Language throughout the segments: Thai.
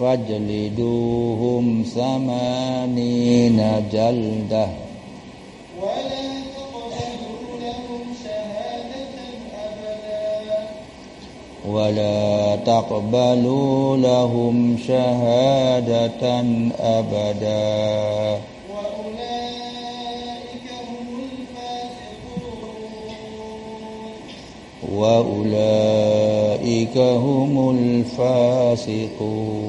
فاجلدوهم ثمانين جلدة. ولا تقبلوا لهم شهادة أبدا. ولا تقبلوا لهم شهادة أبدا وأولئك هم الفاسقون.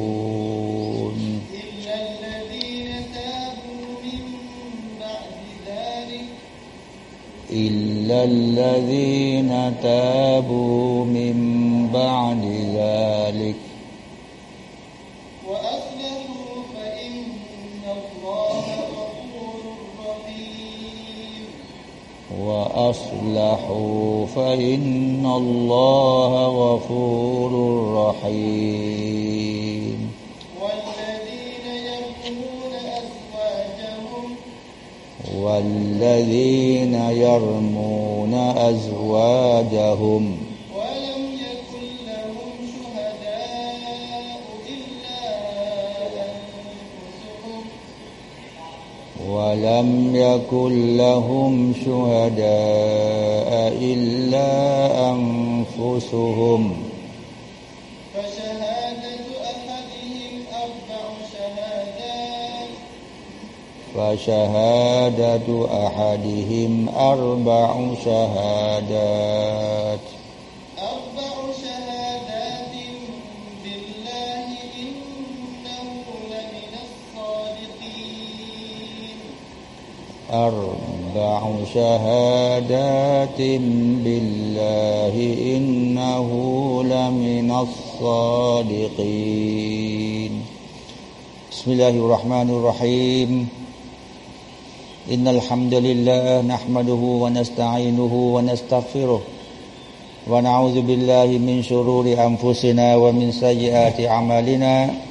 إلا الذين تابوا من بعد ذلك. وأصلحوا فإن الله غفور رحيم. والذين يرمون أزواجهم والذين يرمون أزواجهم ولم يكن لهم شهداء إلا أنفسهم. فشهادة أحدهم أربع شهادات. فشهادة أحدهم أربع شهادات. أربع شهادات بالله إنه لمن الصادقين. بسم الله الرحمن الرحيم. إن الحمد لله نحمده ونستعينه ونستغفره ونعوذ بالله من شرور أنفسنا ومن سيئات أعمالنا.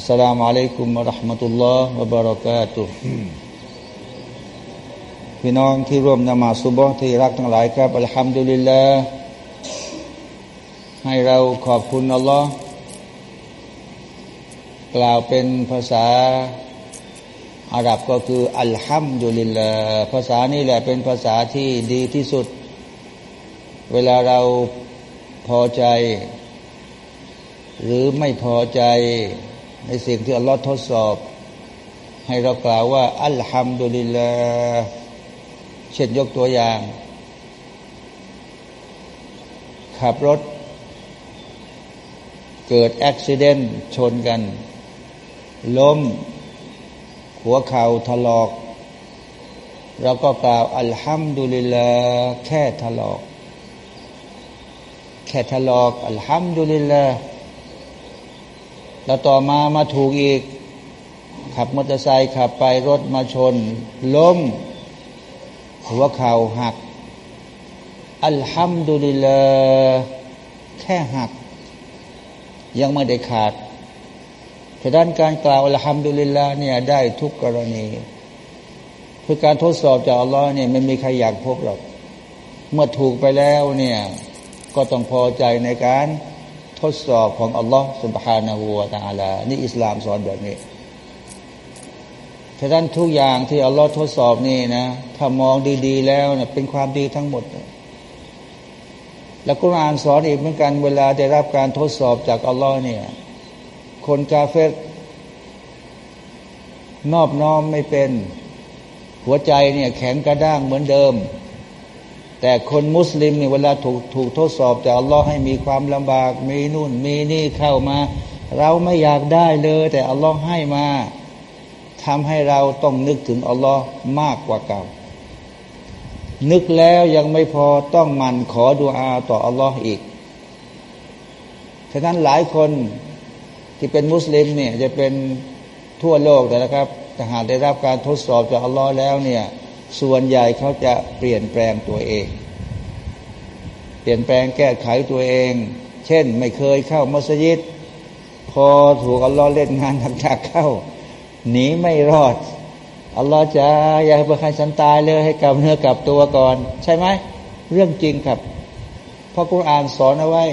อัสสลามุอะลัยกุมมะราะห์มะตุลลอฮ์วะบะเราะกาตุพี่น้องที่ร่วมนมาสุบฮ์ที่รักทั้งหลายครับอัลฮัมดุลิลลาห์ให้เราขอบคุณอัลลอฮ์กล่าวเป็นภาษาอาหรับก็คืออัลฮัมดุลิลลาห์ภาษานี้แหละเป็นภาษาที่ดีที่สุด เวลาเราพอใจ หรือไม่พอใจ ในสิ่งที่อัลลอฮ์ทดสอบ ให้เรากล่าวว่า อัลฮัมดุลิลลาเช่นยกตัวอย่าง ขับรถ เกิดอุบิเหตุชนกัน ล้ม หัวเข่าถลอก เราก็กล่าว อัลฮัมดุลิลลาแค่ถลอก แค่ถลอก อัลฮัมดุลิลลา แล้วต่อมามาถูกอีก ขับมอเตอร์ไซค์ขับไปรถมาชน ล้ม หัวเข่าหัก อัลฮัมดุลิลลาแค่หัก ยังไม่ได้ขาดแต่ด้านการกล่าวอัลฮัมดุลิลลาเนี่ยได้ทุกกรณีคือการทดสอบจากอัลลอฮ์เนี่ยไม่มีใครอยากพบหรอก เมื่อถูกไปแล้วเนี่ยก็ต้องพอใจในการ ทดสอบของอัลลอฮ์สุบฮานาหูวาตาลานี่อิสลามสอนแบบนี้ท่านทุกอย่างที่อัลลอฮ์ทดสอบนี่นะ ถ้ามองดีๆ แล้วเนะเป็นความดีทั้งหมด แล้วกุรอานสอนอีกเหมือนกันเวลาได้รับการทดสอบจากอัลลอฮ์เนี่ย คนกาเฟตนอบน้อมไม่เป็น หัวใจเนี่ยแข็งกระด้างเหมือนเดิม แต่คนมุสลิมเนี่ยเวลาถูกถูกทดสอบจากอัลลอฮ์ให้มีความลำบาก มีนู่นมีนี่เข้ามา เราไม่อยากได้เลย แต่อัลลอฮ์ให้มาทำให้เราต้องนึกถึงอัลลอฮ์มากกว่าเก่า นึกแล้วยังไม่พอต้องมันขอดุอาต่ออัลลอฮ์อีกฉะนั้นหลายคนที่เป็นมุสลิมเนี่ยจะเป็นทั่วโลกแต่นะครับถ้าหากได้รับการทดสอบจากอัลลอฮ์แล้วเนี่ย ส่วนใหญ่เขาจะเปลี่ยนแปลงตัวเอง เปลี่ยนแปลงแก้ไขตัวเอง เช่นไม่เคยเข้ามัสยิด พอถูกอัลลอฮ์เล่นงานหนักๆเข้า หนีไม่รอดอัลลอฮ์จะอย่าให้ใครฉันตายเลยให้กลับเนื้อกลับตัวก่อน ใช่ไหม เรื่องจริงครับเพราะกุรอานสอนเอาไว้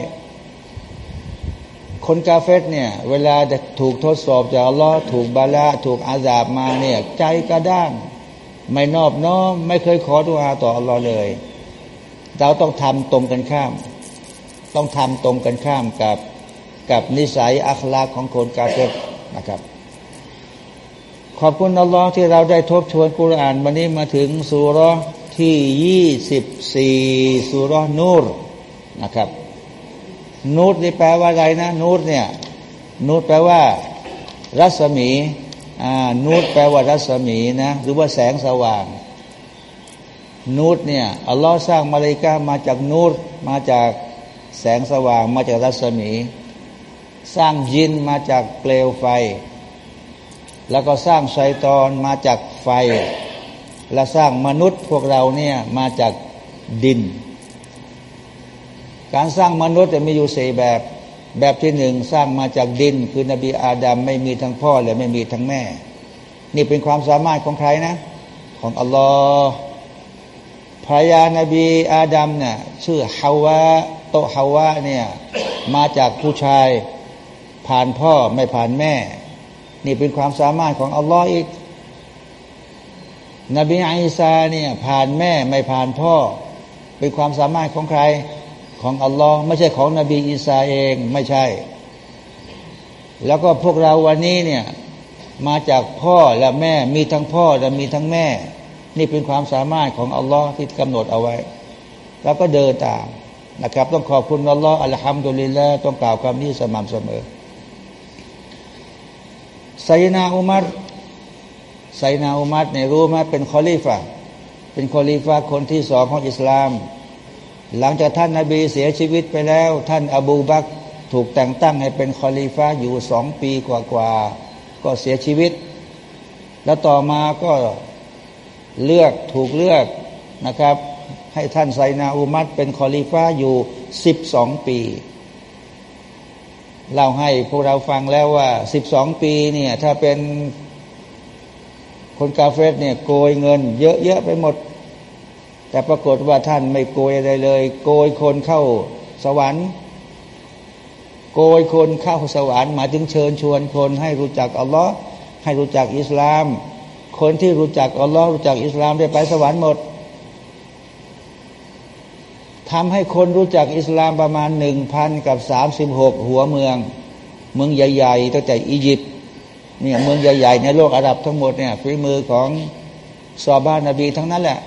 คนกาเฟตเนี่ย เวลาจะถูกทดสอบจากอัลลอฮ์ถูกบาลาถูกอาซาบมาเนี่ย ใจกระด้าง ไม่นอบน้อมไม่เคยขอดุอาต่ออัลลอฮ์เลย เราต้องทำตรงกันข้าม ต้องทำตรงกันข้ามกับกับนิสัยอัคลาของคนกาเฟนะครับ ขอบคุณอัลลอฮ์ที่เราได้ทบทวนกุรอาน วันนี้มาถึงสุรที่ยี่สิบสี่สุรนูรนะครับ นูดนี่แปลว่าอะไรนะ นูดเนี่ย นูดแปลว่า รัศมี อ่านูดแปลว่ารัศมีนะหรือว่าแสงสว่าง นูดเนี่ยอัลลอฮ์สร้างมาเลกามาจากนูดมาจากแสงสว่าง มาจากรัศมี สร้างยินมาจากเปลวไฟ แล้วก็สร้างไซตอนมาจากไฟ และสร้างมนุษย์พวกเราเนี่ยมาจากดิน การสร้างมนุษย์จะมีอยู่สี่แบบ แบบที่หนึ่งสร้างมาจากดิน คือนบีอาดัมไม่มีทั้งพ่อและไม่มีทั้งแม่ นี่เป็นความสามารถของใครนะ ของอัลลอฮ์ภรรยานบีอาดัมเนี่ยชื่อฮาวะโตฮาวะเนี่ยมาจากผู้ชายผ่านพ่อไม่ผ่านแม่ นี่เป็นความสามารถของอัลลอฮ์อีก นบีอิสาเนี่ยผ่านแม่ไม่ผ่านพ่อ เป็นความสามารถของใคร ของอัลลอฮ์ไม่ใช่ของนบีอีสาเองไม่ใช่ แล้วก็พวกเราวันนี้เนี่ยมาจากพ่อและแม่มีทั้งพ่อและมีทั้งแม่ นี่เป็นความสามารถของอัลลอฮ์ที่กำหนดเอาไว้ แล้วก็เดินตามนะครับ ต้องขอบคุณอัลลอฮ์อัลฮัมดุลิลละต้องกล่าวคำนี้สม่ำเสมอไซนาอุมัรไซนาอุมัรเนี่ยรู้ไหมเป็นคอลีฟะเป็นคอลีฟะคนที่สองของอิสลาม หลังจากท่านนาบีเสียชีวิตไปแล้ว ท่านอบูบักถูกแต่งตั้งให้เป็นคอลีฟ้าอยู่สองปีกว่าๆก็เสียชีวิต แล้วต่อมาก็เลือกถูกเลือกนะครับ ให้ท่านไซนาอุมัดเป็นคอลีฟ้าอยู่สิบสองปีเล่าให้พวกเราฟังแล้วว่าสิบสองปีเนี่ยถ้าเป็นคนกาเฟสเนี่ยโกยเงิน เยอะๆไปหมด แต่ปรากฏว่าท่านไม่โกยอะไรเลย โกยคนเข้าสวรรค์ โกยคนเข้าสวรรค์มาถึงเชิญชวนคนให้รู้จักอัลลอฮ์ให้รู้จักอิสลาม คนที่รู้จักอัลลอฮ์รู้จักอิสลามได้ไปสวรรค์หมดทำให้คนรู้จักอิสลามประมาณหนึ่งพันกับสามสิบหกหัวเมือง เมืองใหญ่ๆตั้งแต่อียิปต์เนี่ยเมืองใหญ่ๆในโลกอาหรับทั้งหมดเนี่ยฝีมือของซอบ้านนบีทั้งนั้นแหละ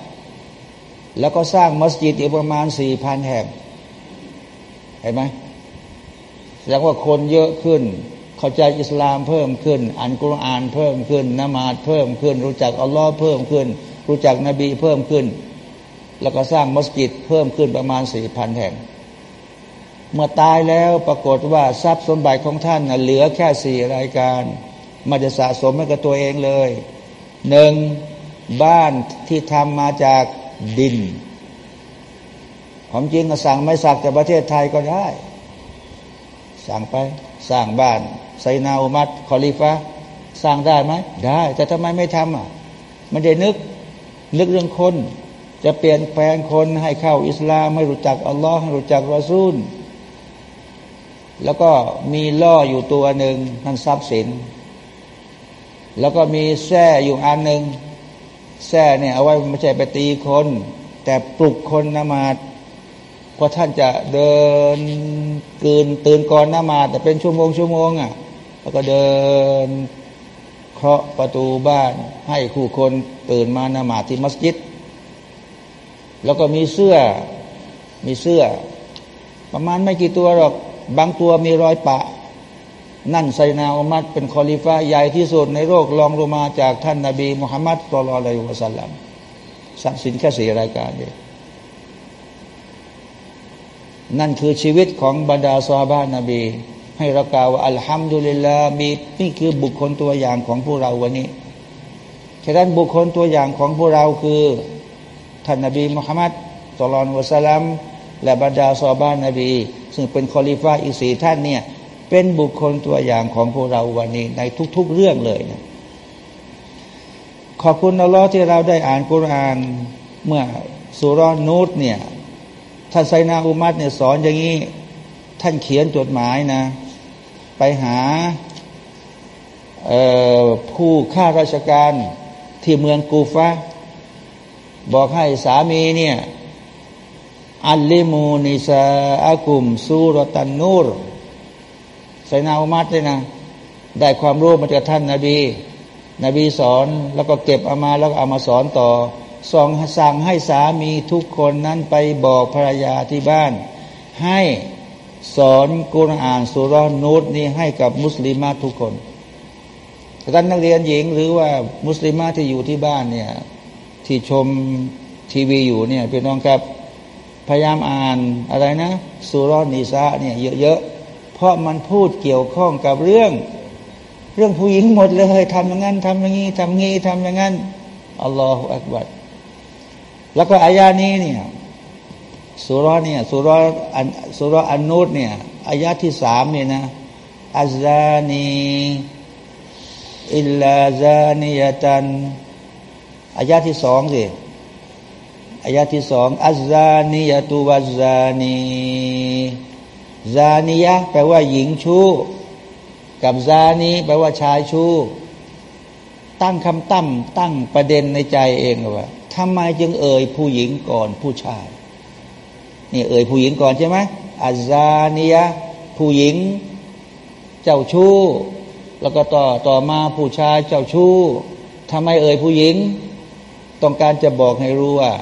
แล้วก็สร้างมัสยิดอีกประมาณสี่พันแห่ง เห็นไหมแสดงว่าคนเยอะขึ้น เข้าใจอิสลามเพิ่มขึ้นอ่านกุรอานเพิ่มขึ้นนมาดเพิ่มขึ้น รู้จักอัลลอฮ์เพิ่มขึ้น รู้จักนบีเพิ่มขึ้น แล้วก็สร้างมัสยิดเพิ่มขึ้นประมาณสี่พันแห่ง เมื่อตายแล้วปรากฏว่าทรัพย์สมบัติของท่านนะเหลือแค่สี่รายการมันจะสะสมให้กับตัวเองเลยหนึ่งบ้านที่ทำมาจาก ดินผมจริงก็สั่งไม่สักจากประเทศไทยก็ได้ สั่งไปสร้างบ้านไซนาอุมัดคอลิฟะสร้างได้ไหมได้ แต่ทำไมไม่ทำอะมันได้นึกนึกเรื่องคน จะเปลี่ยนแปลงคนให้เข้าอิสลามให้รู้จักอัลลอฮ์ให้รู้จักรอซูล แล้วก็มีล่ออยู่ตัวหนึ่งนั่นทรัพย์สิน แล้วก็มีแส้อยู่อันหนึ่ง แส้เนี่ยเอาไว้ไม่ใช่ไปตีคน แต่ปลุกคนนมาดเพราะท่านจะเดินกืนตื่นก่อนนมาแต่เป็นชั่วโมงชั่วโมงอะแล้วก็เดินเคาะประตูบ้าน ให้คู่คนตื่นมานมาที่มัสยิด แล้วก็มีเสื้อมีเสื้อ ประมาณไม่กี่ตัวหรอก บางตัวมีรอยปะ นั่นไซนาอุมัดเป็นคอลิฟ้าใหญ่ที่สุดในโลกรองลงมาจากท่านนาบีมุฮัมมัดสุลลัลลอฮุสัลลัมทรัพย์สินแค่สี่รายการเดียวนั่นคือชีวิตของบรรดาซาบ้านนบี ให้เรากล่าวว่าอัลฮัมดุลิลลามีนี่คือบุคคลตัวอย่างของพวกเราวันนี้ฉะนั้นบุคคลตัวอย่างของพวกเราคือท่านนบีมุฮัมมัดสุลลัลวะสัลลัมและบรรดาซาบ้านนบี ซึ่งเป็นคอลิฟ้าอีกสี่ท่านเนี่ย เป็นบุคคลตัวอย่างของพวกเราวันนี้ในทุกๆเรื่องเลยนะขอบคุณอัลลอฮ์ที่เราได้อ่านกุรานเมื่อสุรอนูตเนี่ยท่านไซนาอุมัดเนี่ยสอนอย่างนี้ ท่านเขียนจดหมายนะ ไปหาผู้ข้าราชการที่เมืองกูฟะบอกให้สามีเนี่ยอัลลิมูนิซาอากุมซูรตันนูร ไซนาอุมัดเลยนะ ได้ความรู้มาจากท่านนาบี นบีสอนแล้วก็เก็บเอามาแล้วก็เอามาสอนต่อสองสั่งให้สามีทุกคนนั้นไปบอกภรรยาที่บ้าน ให้สอนกุรอานสุรนูตนี้ให้กับมุสลิมาทุกคนท่านนักเรียนหญิงหรือว่ามุสลิมาที่อยู่ที่บ้านเนี่ยที่ชมทีวีอยู่เนี่ยพี่น้องครับพยายามอ่านอะไรนะสุรนิสาเนี่ยเยอะๆ เพราะมันพูดเกี่ยวข้องกับเรื่อง เรื่องผู้หญิงหมดเลยทำอย่างนั้นทำอย่างนี้ทำงี้ทำอย่างนั้นอัลลอฮฺอักบัรแล้วก็อายานี้เนี่ยสุรเนี่ยสุรอันสุรอันนูดเนี่ยอายาที่สามเนี่ยนะอัซานีอิลลาซานียตันอายาที่สองสิอายาที่สองอัซานียตุวัซานี ซานียะแปลว่าหญิงชู้ กับซานีแปลว่าชายชู้ ตั้งคำตั้มตั้งประเด็นในใจเองว่าทำไมจึงเอ่ยผู้หญิงก่อนผู้ชายนี่เอ่ยผู้หญิงก่อนใช่ไหมอาซานียผู้หญิงเจ้าชู้ แล้วก็ต่อต่อมาผู้ชายเจ้าชู้ทำไมเอ่ยผู้หญิง ต้องการจะบอกให้รู้ว่า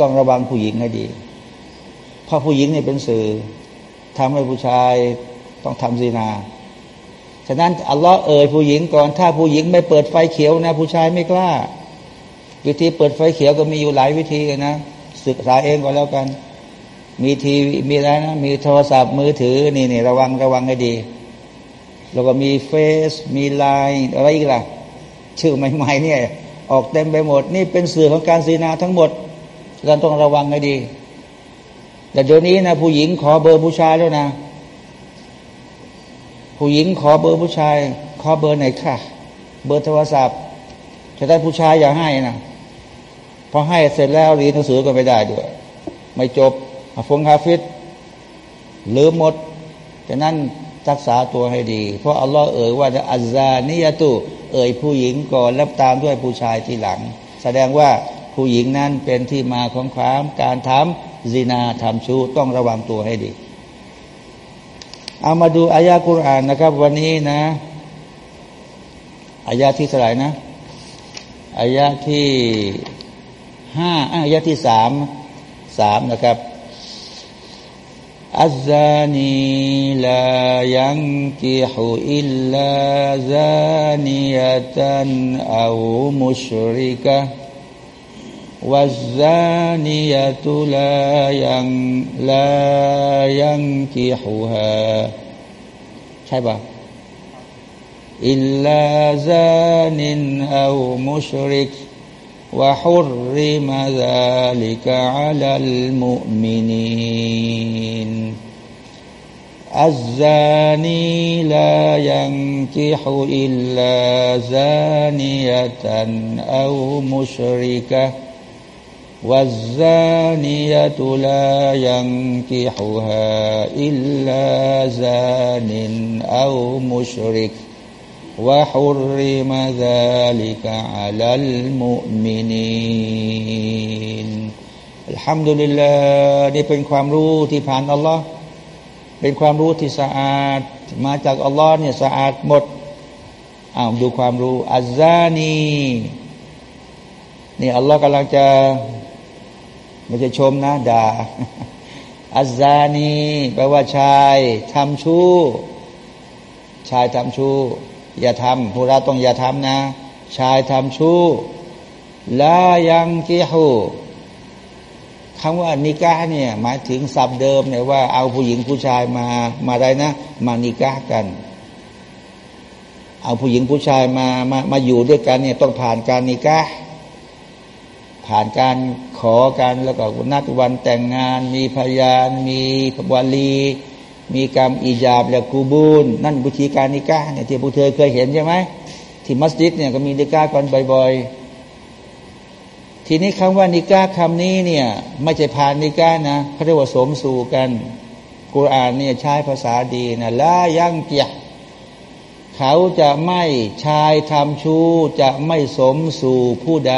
ต้องระวังผู้หญิงให้ดี ราะผู้หญิงเนี่ยเป็นสื่อทำให้ผู้ชายต้องทำซีนา ฉะนั้นอัลลอฮ์เอ่ยผู้หญิงก่อน ถ้าผู้หญิงไม่เปิดไฟเขียวนะ ผู้ชายไม่กล้า วิธีเปิดไฟเขียวก็มีอยู่หลายวิธีนะศึกษาเองก็แล้วกัน มีทีมีอะไรนะ มีโทรศัพท์มือถือนี่นี่ระวังระวังให้ดี แล้วก็มีเฟซมีไลน์อะไรอีกล่ะ ชื่อใหม่ๆเนี่ยออกเต็มไปหมด นี่เป็นสื่อของการซินาทั้งหมดเราต้องระวังให้ดี แต่เดี๋ยวนี้นะผู้หญิงขอเบอร์ผู้ชายแล้วนะ ผู้หญิงขอเบอร์ผู้ชาย ขอเบอร์ไหนค่ะ เบอร์โทรศัพท์ จะได้ผู้ชายอย่าให้นะพอให้เสร็จแล้วเรียนหนังสือก็ไม่ได้ด้วย ไม่จบท่องฮาฟิซลืมหมดฉะนั้นรักษาตัวให้ดี เพราะอัลลอฮ์เอ่ยว่าจะอัลซานิยตุ เอ่ยผู้หญิงก่อนแล้วตามด้วยผู้ชายทีหลัง แสดงว่าผู้หญิงนั้นเป็นที่มาของความการทำ ซินาทำชู้ต้องระวังตัวให้ดี เอามาดูอายะกุรอานนะครับ วันนี้นะอายะที่เท่าไหร่นะอายะที่ห้าอายะที่สามสามนะครับอัซานีลายังกิฮูอิลลาซานียตันอามุชริกะ والزانية لا ين لا ينكحها ใช่ปะอิลลาซานินอามุชริกวะฮุรริมาซาลิกะอัลมุมินินอัลซานีลายังกิฮุอิลลาซานียะตันอามุชริกะ والزانية لا ينكحها إلا زان أو مشرك وحرم ذلك على المؤمنين อัลฮัมดุลิลลาห์นี่เป็นความรู้ที่ผ่านอัลลอฮ์เป็นความรู้ที่สะอาด มาจากอัลลอฮ์เนี่ยสะอาดหมดอ้าวดูความรู้อัลซานีนี่อัลลอฮ์กำลังจะ ไม่ใช่ชมนะด่าอัซานีแปลว่าชายทำชู้ ชายทำชู้ อย่าทำพวกเราต้องอย่าทำนะ ชายทำชู้ลายังกิฮูคำว่านิกาเนี่ยหมายถึงศัพท์เดิมเนี่ยว่าเอาผู้หญิงผู้ชายมามาได้นะ มานิกากัน เอาผู้หญิงผู้ชายมามามาอยู่ด้วยกันเนี่ยต้องผ่านการนิกาผ่านการ ขอกันแล้วก็นัดวันแต่งงาน มีพยาน มีวาลี มีกรรมอิจาบและกูบูลนั่นบุธีการนิกาเนี่ยที่พวกเธอเคยเห็นใช่ไหมที่มัสยิดเนี่ยก็มีนิกากันบ่อยๆ ทีนี้คำว่านิกาคำนี้เนี่ยไม่ใช่ผ่านนิกานะเขาเรียกว่าสมสู่กันกุรอานเนี่ยใช้ภาษาดีนะละยั่งเกียเขาจะไม่ชายทำชู้จะไม่สมสู่ผู้ใด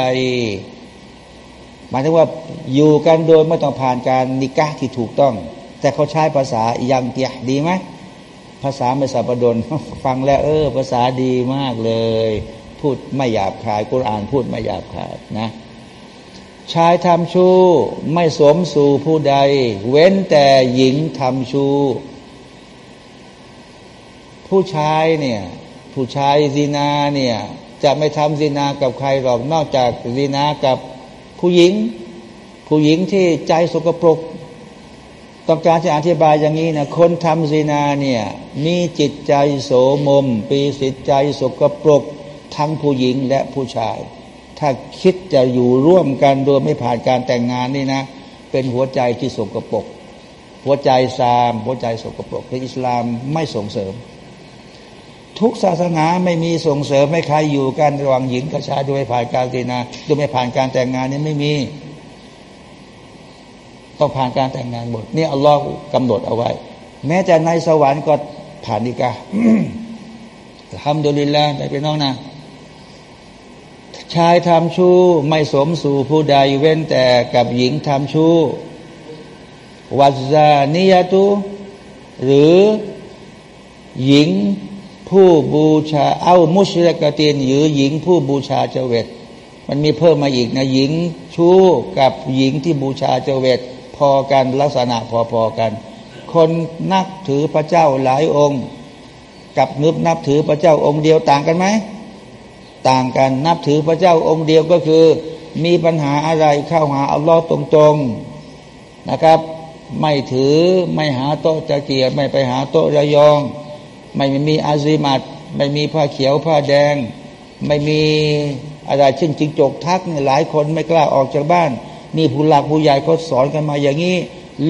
หมายถึงว่าอยู่กันโดยไม่ต้องผ่านการนิกะที่ถูกต้อง แต่เขาใช้ภาษายังเตียดีไหมภาษาไม่สับดนฟังแล้ว เออ ภาษาดีมากเลย พูดไม่หยาบคายกุรอานพูดไม่หยาบคายนะชายทำชู้ไม่สมสู่ผู้ใด เว้นแต่หญิงทำชู้ผู้ชายเนี่ย ผู้ชายซีนาเนี่ย จะไม่ทำซีนากับใครหรอกนอกจากซีนากับ ผู้หญิง ผู้หญิงที่ใจสกปรก ต้องการจะอธิบายอย่างนี้นะคนทำซีนาเนี่ยมีจิตใจโสมม ปีสิตใจสกปรก ทั้งผู้หญิงและผู้ชาย ถ้าคิดจะอยู่ร่วมกันโดยไม่ผ่านการแต่งงานนี่นะ เป็นหัวใจที่สกปรกหัวใจซาม หัวใจสกปรกในอิสลามไม่ส่งเสริม ทุกศาสนาไม่มีส่งเสริมให้ใครอยู่กันระหว่างหญิงกับชายโดยผ่านการตีนาโดยไม่ผ่านการแต่งงานนี่ไม่มี ต้องผ่านการแต่งงานหมดนี่อัลลอฮ์กำหนดเอาไว้ แม้จะในสวรรค์ก็ผ่านนิกาทำโดลิลละได้ไปน้องนะชายทำชู้ไม่สมสู่ผู้ใดเว้นแต่กับหญิงทำชู้วัซานิยตุหรือหญิง ผู้บูชาเอามุชริกตีนหรือหญิงผู้บูชาเจเวตมันมีเพิ่มมาอีกนะหญิงชู้กับหญิงที่บูชาเจเวตพอกันลักษณะพอๆกัน คนนับถือพระเจ้าหลายองค์ กับนึบนับถือพระเจ้าองค์เดียวต่างกันไหมต่างกันนับถือพระเจ้าองค์เดียวก็คือ มีปัญหาอะไรเข้าหาอัลลอฮ์ตรงๆนะครับ ไม่ถือไม่หาโต๊ะจะเกียรไม่ไปหาโต๊ะระยอง ไม่มีอาซิมัดไม่มีผ้าเขียวผ้าแดง ไม่มีอะไรเช่นจิงจกทักเนี่ยหลายคนไม่กล้าออกจากบ้าน นี่ผู้หลักผู้ใหญ่เขาสอนกันมาอย่างนี้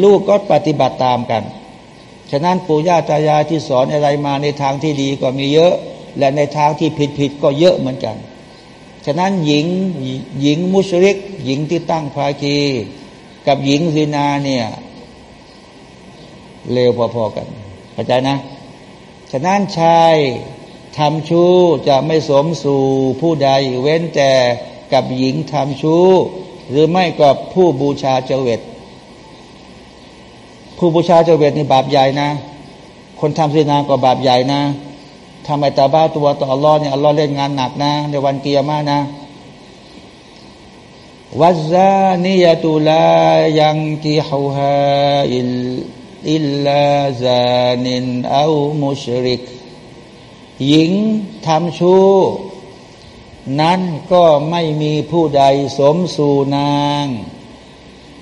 ลูกก็ปฏิบัติตามกัน ฉะนั้นปู่ย่าตายายที่สอนอะไรมาในทางที่ดีก็มีเยอะ และในทางที่ผิดผิดก็เยอะเหมือนกัน ฉะนั้นหญิงหญิงมุชริก หญิงที่ตั้งภาคีกับหญิงซีนาเนี่ยเลวพอๆกันเข้าใจนะ ฉะนั้นชายทำชู้จะไม่สมสู่ผู้ใดเว้นแต่กับหญิงทำชู้ หรือไม่ก็ผู้บูชาเจเวตผู้บูชาเจเวตนี่บาปใหญ่นะ คนทำศีนาก็บาปใหญ่นะทำไมตาบ้าตัวต่ออัลลอฮ์เนี่ยอัลลอฮ์เล่นงานหนักนะ ในวันเกียร์มานะวัซานียตุลายังกิฮูฮาอิล อิลลาซานินอามุชริก หญิงทำชู้ นั้นก็ไม่มีผู้ใดสมสู่นาง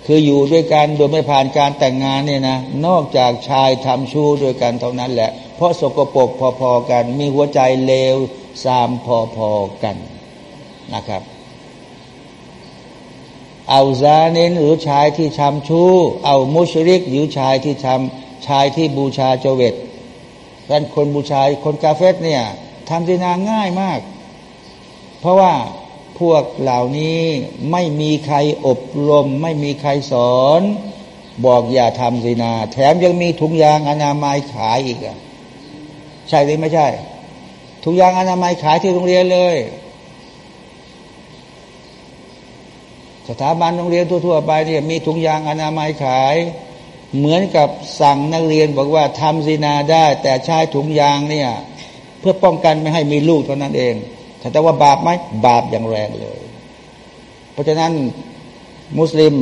คืออยู่ด้วยกันโดยไม่ผ่านการแต่งงานเนี่ยนะ นอกจากชายทำชู้ด้วยกันเท่านั้นแหละ เพราะสกปรกพอๆกัน มีหัวใจเลวสามพอๆกันนะครับ เอาซาเน้นหรือชายที่ทำชู้ เอามุชริกหรือชายที่ทำชายที่บูชาเจเวตกันคนบูชาคนกาเฟสเนี่ยทำดีนาง่ายมาก เพราะว่าพวกเหล่านี้ไม่มีใครอบรม ไม่มีใครสอน บอกอย่าทำสินา แถมยังมีถุงยางอนามัยขายอีกอะใช่หรือไม่ใช่ถุงยางอนามัยขายที่โรงเรียนเลย สถาบันโรงเรียนทั่วๆไปเนี่ยมีถุงยางอนามัยขาย เหมือนกับสั่งนักเรียนบอกว่าทำซีนาได้ แต่ใช้ถุงยางเนี่ยเพื่อป้องกันไม่ให้มีลูกเท่านั้นเอง แต่ว่าบาปไหมบาปอย่างแรงเลย เพราะฉะนั้นมุสลิม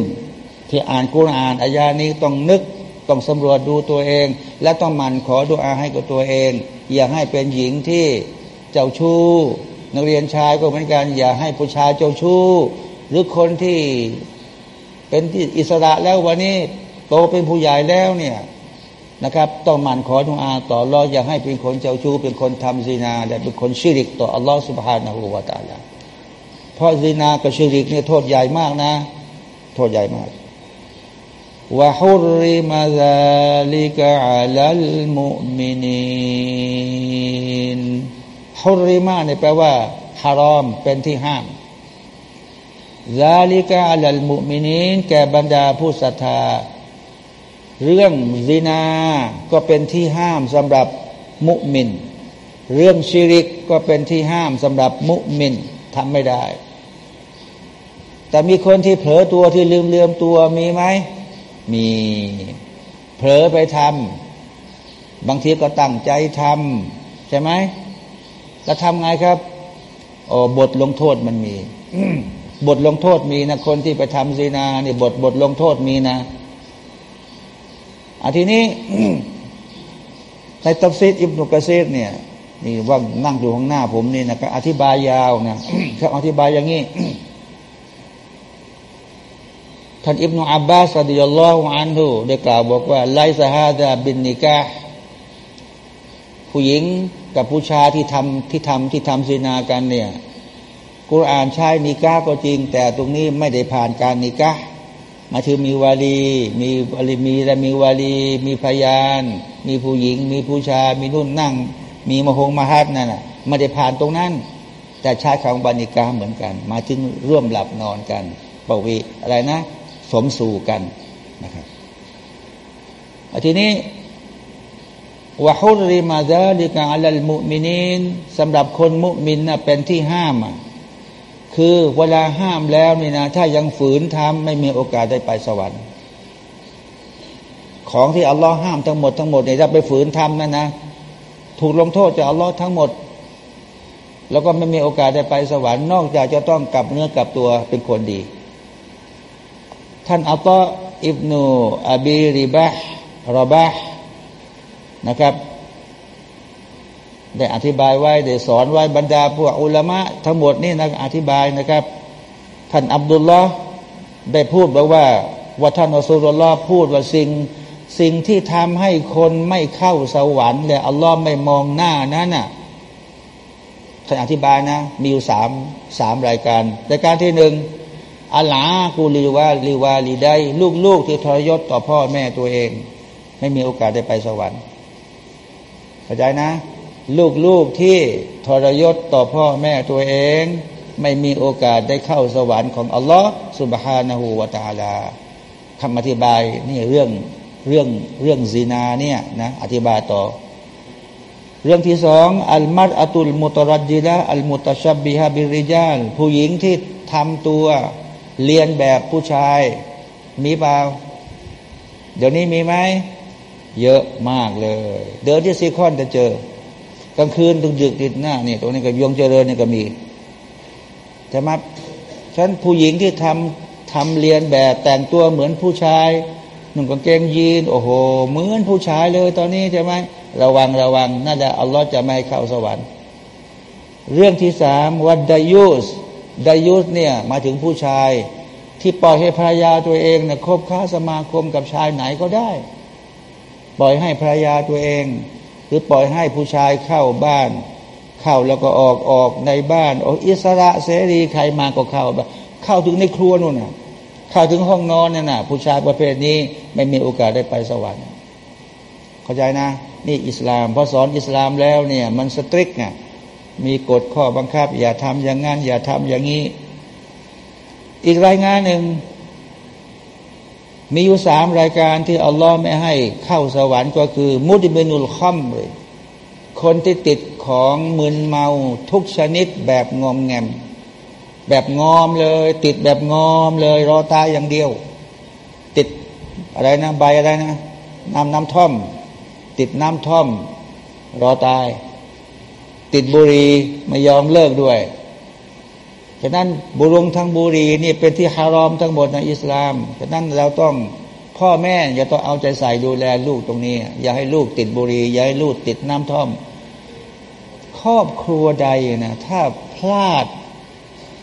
ที่อ่านกุรอานอายานี้ต้องนึกต้องสำรวจดูตัวเอง และต้องมันขอดุอาให้กับตัวเอง อย่าให้เป็นหญิงที่เจ้าชู้นักเรียนชายก็เหมือนกัน อย่าให้ผู้ชายเจ้าชู้ หรือคนที่เป็นที่อิสระแล้ววันนี้ โตเป็นผู้ใหญ่แล้วเนี่ยนะครับ ต้องหมั่นขอทุอาต่อรออย่าให้เป็นคนเจ้าชู้เป็นคนทำซีนาและเป็นคนชิริกต่ออัลลอฮฺสุบฮานาหูวาตาลาเพราะซีนากับชิริกเนี่ยโทษใหญ่มากนะ โทษใหญ่มากวะฮุริมาซาลิกะอัลลมุมินีนฮุริมาเนี่ยแปลว่าฮารอมเป็นที่ห้าม ซาลิกะอัลมุมินีนแก่บรรดาผู้ศรัทธา เรื่องซินา ก็เป็นที่ห้ามสำหรับมุมิน เรื่องชิริกก็เป็นที่ห้ามสำหรับมุมินทำไม่ได้ แต่มีคนที่เผลอตัวที่ลืมเลือมตัวมีไหม มีเผลอไปทำบางทีก็ตั้งใจทำใช่ไหมแล้วทำไงครับโอ้บทลงโทษมันมี บทลงโทษมีนะคนที่ไปทำซีนาเนี่ยบทบทลงโทษมีนะอาทีนี้ในตัฟซีรอิบนุกะษีรเนี่ยนี่ว่านั่งอยู่ข้างหน้าผมนี่นะก็อธิบายยาวนะเขาอธิบายอย่างนี้ท่านอิบนุอับบาสرضي الله عنهได้กล่าวบอกว่าليس هذا بالنكاحผู้หญิงกับผู้ชายที่ทำที่ทำที่ทำซินากันเนี่ย กุรอานใช้นิกาก็จริง แต่ตรงนี้ไม่ได้ผ่านการนิกามาถือมีวาลี มีวาลีมีและมีวาลี มีพยาน มีผู้หญิง มีผู้ชายมีนุ่นนั่ง มีมหงมหัดนั่นน่ะไม่ได้ผ่านตรงนั้น แต่ใช้คำบานิกาเหมือนกัน มาถึงร่วมหลับนอนกันปวีอะไรนะ สมสู่กันนะครับทีนี้วะฮุริมาซาลิกาอัลมุมินีนสำหรับคนมุมินนะเป็นที่ห้ามอะ คือเวลาห้ามแล้วนี่นะถ้ายังฝืนทำไม่มีโอกาสได้ไปสวรรค์ ของที่อัลลอฮ์ห้ามทั้งหมดทั้งหมดเนี่ยถ้าไปฝืนทำนั่นนะ ถูกลงโทษจากอัลลอฮ์ทั้งหมด แล้วก็ไม่มีโอกาสได้ไปสวรรค์ นอกจากจะต้องกลับเนื้อกลับตัวเป็นคนดี ท่านอัลตออิบนูอบีริบะรบะนะครับ ได้อธิบายไว้ได้สอนไว้บรรดาพวกอุลามะทั้งหมดนี่นะอธิบายนะครับ ท่านอับดุลลอฮ์ได้พูดบอกว่าว่าท่านอัสุลลอฮ์พูดว่าสิ่งสิ่งที่ทำให้คนไม่เข้าสวรรค์และอัลลอฮ์ไม่มองหน้านั้นน่ะท่านอธิบายนะ มีอยู่สามสามรายการ รายการที่หนึ่งอัลลากูลีวาลีวาลีได้ลูกๆที่ทรยศต่อพ่อแม่ตัวเอง ไม่มีโอกาสได้ไปสวรรค์เข้าใจนะ ลูกๆที่ทรยศต่อพ่อแม่ตัวเอง ไม่มีโอกาสได้เข้าสวรรค์ของอัลลอฮ์สุบฮานาหูวาตาลาคำอธิบายนี่เรื่องเรื่องเรื่องซีนาเนี่ยนะอธิบายต่อ เรื่องที่สองอัลมัดอัตุลมุตรจิละอัลมุตชับบิฮาบิริจาลผู้หญิงที่ทำตัวเรียนแบบผู้ชาย มีเปล่าเดี๋ยวนี้มีไหมเยอะมากเลย เดินที่ซีคอนจะเจอ กลางคืนตึงดึกติดหน้าเนี่ยตรงนี้กับยงเจริญนี่ก็มีใช่ไหมฉันผู้หญิงที่ทำทำเรียนแบบแต่งตัวเหมือนผู้ชายหนุ่มกางเกงยีนโอ้โหเหมือนผู้ชายเลยตอนนี้ใช่ไหมระวังระวังน่าจะอัลลอฮ์จะไม่เข้าสวรรค์ เรื่องที่สามวัดดายุสดายุสเนี่ยมาถึงผู้ชาย ที่ปล่อยให้ภรรยาตัวเองเนี่ยคบค้าสมาคมกับชายไหนก็ได้ ปล่อยให้ภรรยาตัวเอง รือปล่อยให้ผู้ชายเข้าบ้าน เข้าแล้วก็ออกออกในบ้านออกอิสระเสรีใครมาก็เข้าเข้าถึงในครัวนู่นน่ะ เข้าถึงห้องนอนเนี่ยนะผู้ชายประเภทนี้ไม่มีโอกาสได้ไปสวรรค์เข้าใจนะ นี่อิสลามพอสอนอิสลามแล้วเนี่ย มันสตริกไงมีกฎข้อบังคับ อย่าทำอย่างนั้นอย่าทำอย่างนี้ อีกรายงานหนึ่ง มีอยู่สามรายการที่อัลลอฮ์ไม่ให้เข้าสวรรค์ก็คือ มุดิเบนุลคอมเลยคนที่ติดของมึนเมาทุกชนิดแบบงอมแงม แบบงอมเลย ติดแบบงอมเลย รอตายอย่างเดียว ติดอะไรนะใบอะไรนะน้ำน้ำท่อม ติดน้ำท่อม รอตาย ติดบุหรี่ไม่ยอมเลิกด้วย ฉะนั้นบุรุงทั้งบุรีนี่เป็นที่ฮารอมทั้งหมดในอิสลามฉะนั้นเราต้องพ่อแม่อย่าต้องเอาใจใส่ดูแลลูกตรงนี้ อย่าให้ลูกติดบุรี อย่าให้ลูกติดน้ำท่อม ครอบครัวใดนะถ้าพลาด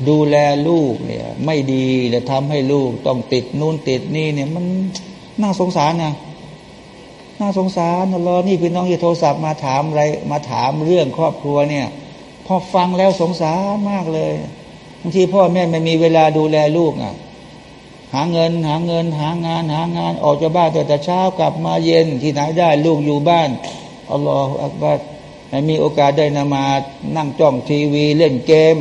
ดูแลลูกเนี่ย ไม่ดีและทำให้ลูกต้องติดนู่นติดนี่เนี่ย มันน่าสงสารนะน่าสงสารนะรอนี่พี่น้องที่โทรศัพท์มาถามอะไร มาถามเรื่องครอบครัวเนี่ย พอฟังแล้วสงสารมากเลย บางทีพ่อแม่ไม่มีเวลาดูแลลูกอะ หาเงิน หาเงิน หางาน หางาน ออกจากบ้านแต่เช้ากลับมาเย็นที่ไหนได้ลูกอยู่บ้านอัลลอฮฺอักบัดไม่มีโอกาสได้นามานั่งจ้องทีวีเล่นเกม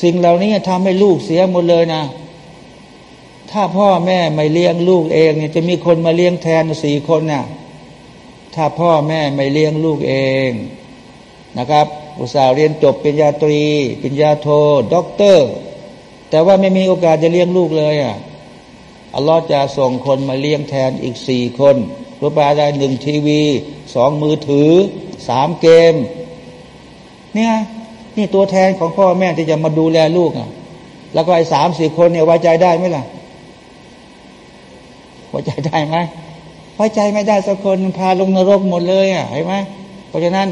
สิ่งเหล่านี้ทำให้ลูกเสียหมดเลยนะ ถ้าพ่อแม่ไม่เลี้ยงลูกเองเนี่ยจะมีคนมาเลี้ยงแทนสี่คนนะ่ะถ้าพ่อแม่ไม่เลี้ยงลูกเองนะครับ อุตส่าห์เรียนจบเป็นญาตรีเป็นญาโทด็อกเตอร์ แต่ว่าไม่มีโอกาสจะเลี้ยงลูกเลยอะอัลลอฮ์จะส่งคนมาเลี้ยงแทนอีกสี่คนรูปาได้หนึ่งทีวีสองมือถือสามเกม เนี่ยนี่ตัวแทนของพ่อแม่ที่จะมาดูแลลูกอะ แล้วก็ไอ้สามสี่คนเนี่ยไว้ใจได้ไหมล่ะไว้ใจได้ไหมไว้ใจไม่ได้สักคนพาลงนรกหมดเลยอะเห็นไหมเพราะฉะนั้น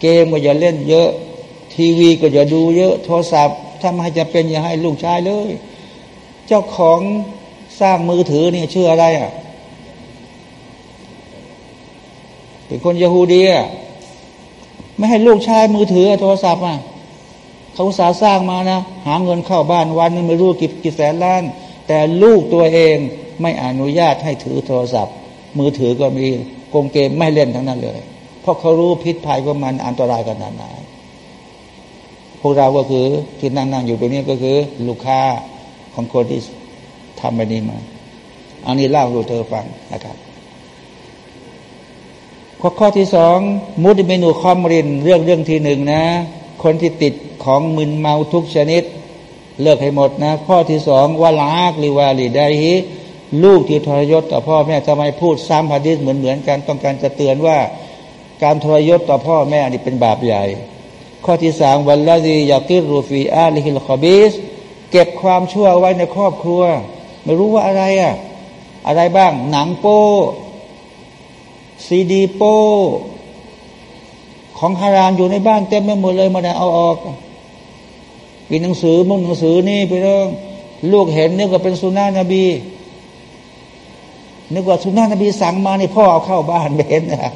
เกมก็อย่าเล่นเยอะ ทีวีก็อย่าดูเยอะ โทรศัพท์ถ้าไม่จะเป็นอย่าให้ลูกชายเลย เจ้าของสร้างมือถือนี่ชื่ออะไรอะเป็นคนยิฮูดีอะไม่ให้ลูกชายมือถือโทรศัพท์อะเขาสาสร้างมานะ หาเงินเข้าบ้านวันนึงไม่รู้กี่กี่แสนล้าน แต่ลูกตัวเองไม่อนุญาตให้ถือโทรศัพท์ มือถือก็มีกงเกมไม่เล่นทั้งนั้นเลย เพราะเขารู้พิษภัยว่ามันอันตรายขนาดไหนพวกเราก็คือที่นั่งนั่งอยู่ตรงนี้ก็คือ ลูกค้าของคนที่ทำแบบนี้มา อันนี้เล่าดูเธอฟังนะครับข้อข้อที่สองมุดเมนูคอมรินเรื่องเรื่องที่หนึ่งนะ คนที่ติดของมึนเมาทุกชนิด เลิกให้หมดนะ ข้อที่สองวาลากลิวาลีได้ฮิลูกที่ทรยศต่อพ่อแม่ทำไมพูดซ้ำพาดิษเหมือนเหมือนกันต้องการจะเตือนว่า การทรยศต่อพ่อแม่นี่เป็นบาปใหญ่ ข้อที่สามوالذي يقر في أهله الخبثเก็บความชั่วไว้ในครอบครัว ไม่รู้ว่าอะไรอะอะไรบ้าง หนังโป้ซีดีโป้ของฮารามอยู่ในบ้านเต็มไปหมดเลยมาได้เอาออกปีหนังสือมุ่งหนังสือนี่ไปเรื่องลูกเห็นนึกว่าเป็นสุนนะฮ์นบีนึกว่าสุนานะนบีสั่งมานี่พ่อเอาเข้าบ้านเบนนะ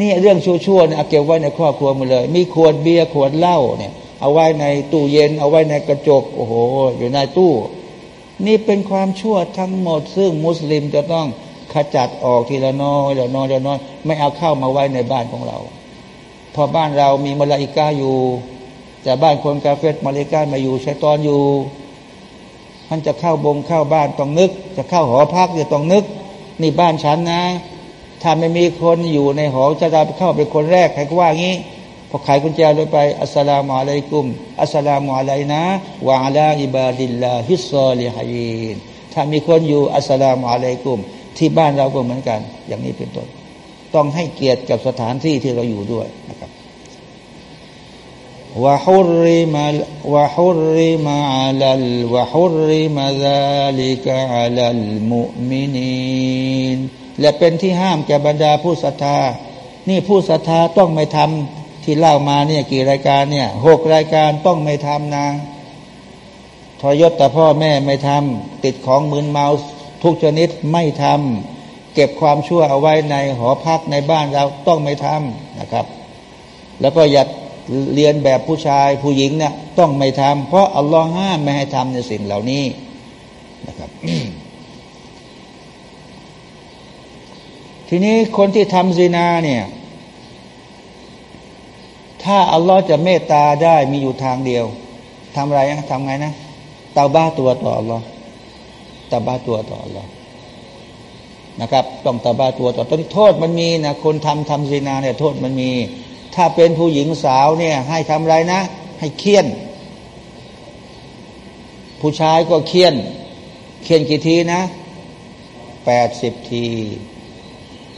นี่เรื่องชั่วๆเนี่ยเก็บไว้ในครอบครัวหมดเลย มีขวดเบียร์ขวดเหล้าเนี่ย เอาไว้ในตู้เย็น เอาไว้ในกระจก โอ้โห อยู่ในตู้ นี่เป็นความชั่วทั้งหมด ซึ่งมุสลิมจะต้องขจัดออกทีละน้อยละน้อยละน้อย ไม่เอาเข้ามาไว้ในบ้านของเรา พอบ้านเรามีมาลาอิกาอยู่ แต่บ้านคนกาเฟตมาลาอิกามาอยู่ใช้ตอนอยู่มันจะเข้าบงเข้าบ้านต้องนึก จะเข้าหอพักจะต้องนึก นี่บ้านฉันนะ ถ้าไม่มีคนอยู่ในหอจะได้เข้าไปคนแรกใครก็ว่างี้พอขายกุญแจเลยไปอัสลามุอะลัยกุมอัสลามุอะลัยนะวะอะลาอิบาดิลลาฮิสซอลิฮีนถ้ามีคนอยู่อัสสลามุอะลัยกุม ที่บ้านเราก็เหมือนกัน อย่างนี้เป็นต้นต้องให้เกียรติกับสถานที่ที่เราอยู่ด้วยนะครับวะฮุริมาวะฮุริมาอัลลวะฮุริมาซาลิกะอัลลมุมินีน และเป็นที่ห้ามแก่บรรดาผู้ศรัทธา นี่ผู้ศรัทธาต้องไม่ทำที่เล่ามาเนี่ยกี่รายการเนี่ยหกรายการต้องไม่ทำนะทรยศแต่พ่อแม่ไม่ทำติดของมืนเมาทุกชนิดไม่ทำเก็บความชั่วเอาไว้ในหอพักในบ้านเราต้องไม่ทำนะครับ แล้วก็อย่าเรียนแบบผู้ชายผู้หญิงเนี่ยต้องไม่ทำเพราะอัลลอฮ์ห้ามไม่ให้ทำในสิ่งเหล่านี้นะครับ ทีนี้คนที่ทำซีนาเนี่ย ถ้าอัลลอฮ์จะเมตตาได้มีอยู่ทางเดียวทำไรนะทำไงนะตาบ้าตัวต่ออัลลอฮ์ตาบ้าตัวต่ออัลลอฮ์นะครับ ต้องตาบ้าตัวต่อต้นโทษมันมีนะคนทำทำซีนาเนี่ยโทษมันมี ถ้าเป็นผู้หญิงสาวเนี่ย ให้ทำไรนะ ให้เคี่ยน ผู้ชายก็เคี่ยน เคี่ยนกี่ทีนะแปดสิบที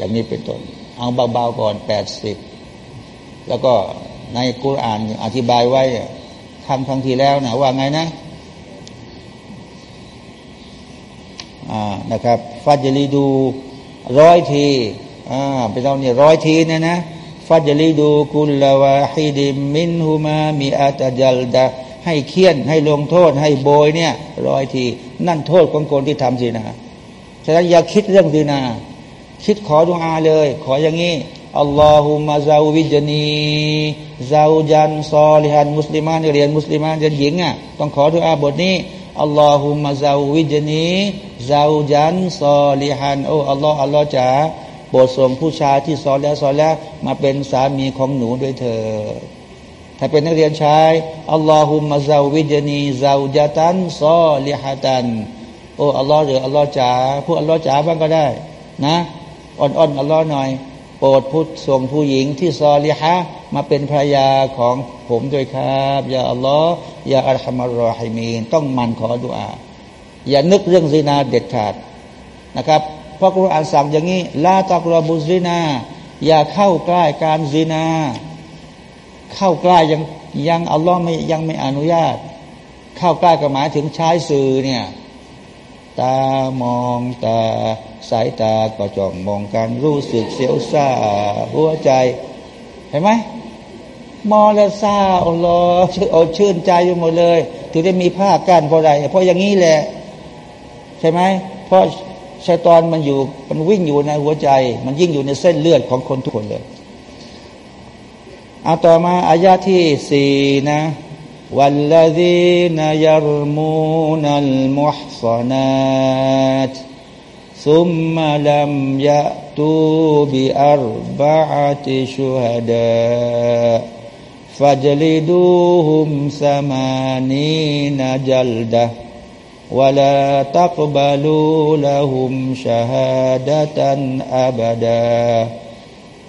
อย่างนี้เป็นต้น เอาเบาๆก่อนแปดสิบแล้วก็ในกุรอานอธิบายไว้ครั้งครั้งที่แล้วนะว่าไงนะนะครับفاجلدوا ร้อยทีอ่าเป็นเราเนี่ยร้อยทีเนี่ยนะفاجلدوا كل واحد منهما مائة جلدةให้เฆี่ยนให้ลงโทษให้โบยเนี่ยร้อยที นั่นโทษของคนที่ทำซินาฉะนั้นอย่าคิดเรื่องซินา คิดขอดุอาเลย ขออย่างนี้اللهم زوجني زوجا صالحاมุสลิมานเรียนมุสลิมานเรียนหญิงอะต้องขอดุอาบทนี้اللهم زوجني زوجا صالحاโอ้อัลลอฮ์อัลลอฮ์จ๋าโปรดส่งผู้ชายที่صالح صالحมาเป็นสามีของหนูด้วยเธอถ้าเป็นนักเรียนชายاللهم زوجني زوجة صالحةโอ้อัลลอฮ์หรืออัลลอฮ์จ๋าพูดอัลลอฮ์จ๋าบ้างก็ได้ นะ อ้อนๆอัลลอฮ์หน่อย โปรดพุทธส่งผู้หญิงที่صالحةมาเป็นภรรยาของผมด้วยครับอย่าอัลลอฮ์อย่าอัลฮัมรอฮิมีนต้องมันขอดุอาอย่านึกเรื่องซีนาเด็ดขาดนะครับเพราะคุรอานสั่งอย่างนี้ลาตักรบุซีนา อย่าเข้าใกล้การซีนา เข้าใกล้ยังยังอัลลอฮ์ไม่ยังไม่อนุญาต เข้าใกล้ก็หมายถึงใช้สื่อเนี่ย ตามองตา สายตาก็จ้องมองกันรู้สึกเสียวซาหัวใจเห็นไหมมองแล้วซาอัลลอฮ์ชื่อเอาชื่นใจอยู่หมดเลย ถึงได้มีผ้ากั้นเพราะอะไรเพราะอย่างนี้แหละ ใช่ไหมเพราะชัยตอนมันอยู่มันวิ่งอยู่ในหัวใจ มันยิ่งอยู่ในเส้นเลือดของคนทุกคนเลยเอาต่อมาอายาที่สี่นะ والذين يرمون المحصنات ثم لم يأتوا بأربعة شهداء فاجلدوهم ثمانين جلدة ولا تقبلوا لهم شهادة أبدا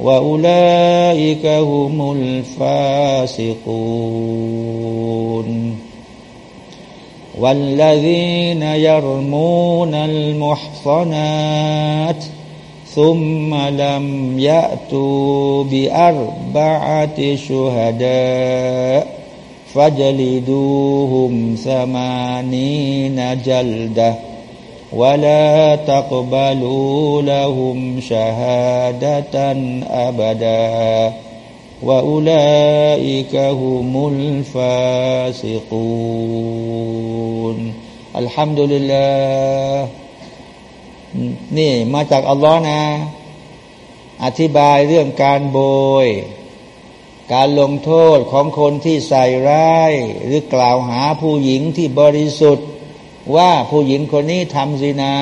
وأولئك هم الفاسقون. والذين يرمون المحصنات ثم لم يأتوا بأربعة شهداء فاجلدوهم ثمانين جلدة ولا تقبلوا لهم شهادة أبداً وأولئك هم الفاسقون الحمد لله นี่มาจากอัลลอฮ์นะ อธิบายเรื่องการโบย การลงโทษของคนที่ใส่ร้าย หรือกล่าวหาผู้หญิงที่บริสุทธิ์ ว่าผู้หญิงคนนี้ทำซินา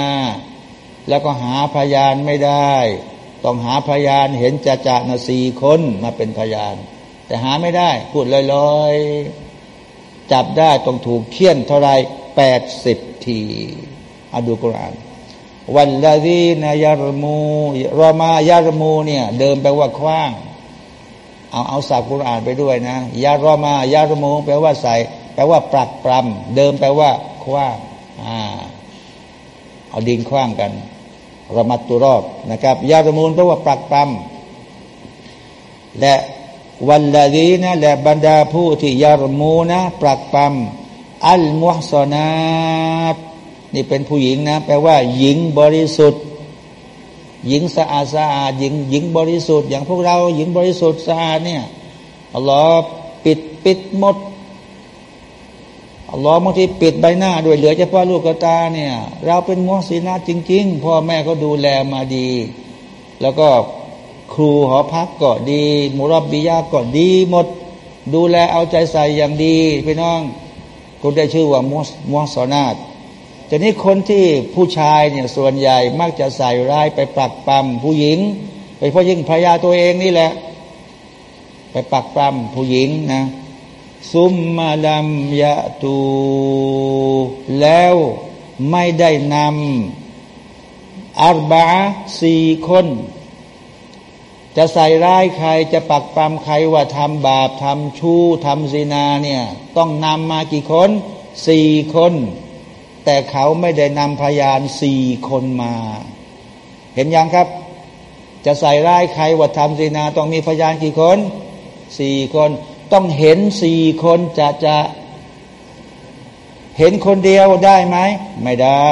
แล้วก็หาพยานไม่ได้ ต้องหาพยานเห็นจะจะนะสี่คนมาเป็นพยาน แต่หาไม่ได้ พูดลอยๆ จับได้ต้องถูกเคี่ยนเท่าไรแปดสิบทีอาดูกุรานวันละดีนายารมูรอมายารมูเนี่ย เดิมแปลว่าคว้าง เอาเอาสับกุรานไปด้วยนะยารอมายารมูแปลว่าใส่แปลว่าปรักปรำเดิมแปลว่า คว้างอเอาดินคว้างกันระมัดตัวรอบนะครับยาตมูลเพราะว่าปรักปรำและวันละดีนะและบรรดาผู้ที่ยารมูนะปรักปรำอัลมุฮซอนาตนี่เป็นผู้หญิงนะ แปลว่า หญิงบริสุทธิ์ หญิงสะอาดสะอาดหญิงหญิงบริสุทธิ์อย่างพวกเรา หญิงบริสุทธิ์สะอาดเนี่ยอัลลอฮ์ปิดปิดหมด อัลลอฮ์บางทีปิดใบหน้าด้วยเหลือเฉพาะลูกตาเนี่ย เราเป็นมุสลิมจริง ๆ พ่อแม่เขาดูแลมาดี แล้วก็ครูหอพักก็ดี มุรบบิยาก็ดีหมด ดูแลเอาใจใส่อย่างดีพี่น้องคุณได้ชื่อว่ามุสมุสนาตแต่นี้คนที่ผู้ชายเนี่ยส่วนใหญ่มักจะใส่ร้ายไปปักปั๊มผู้หญิงไปเพราะยิ่งภรรยาตัวเองนี่แหละ ไปปักปั๊มผู้หญิงนะ ซุมมาลัมยะตูแล้วไม่ได้นำอัรบาสี่คน จะใส่ร้ายใครจะปักปามใครว่าทำบาปทำชู้ทำซินาเนี่ยต้องนำมากี่คนสี่คน แต่เขาไม่ได้นำพยานสี่คนมา เห็นยังครับ จะใส่ร้ายใครว่าทำซีนา ต้องมีพยานกี่คนสี่คน ต้องเห็นสี่คนจะจะเห็นคนเดียวได้ไหม ไม่ได้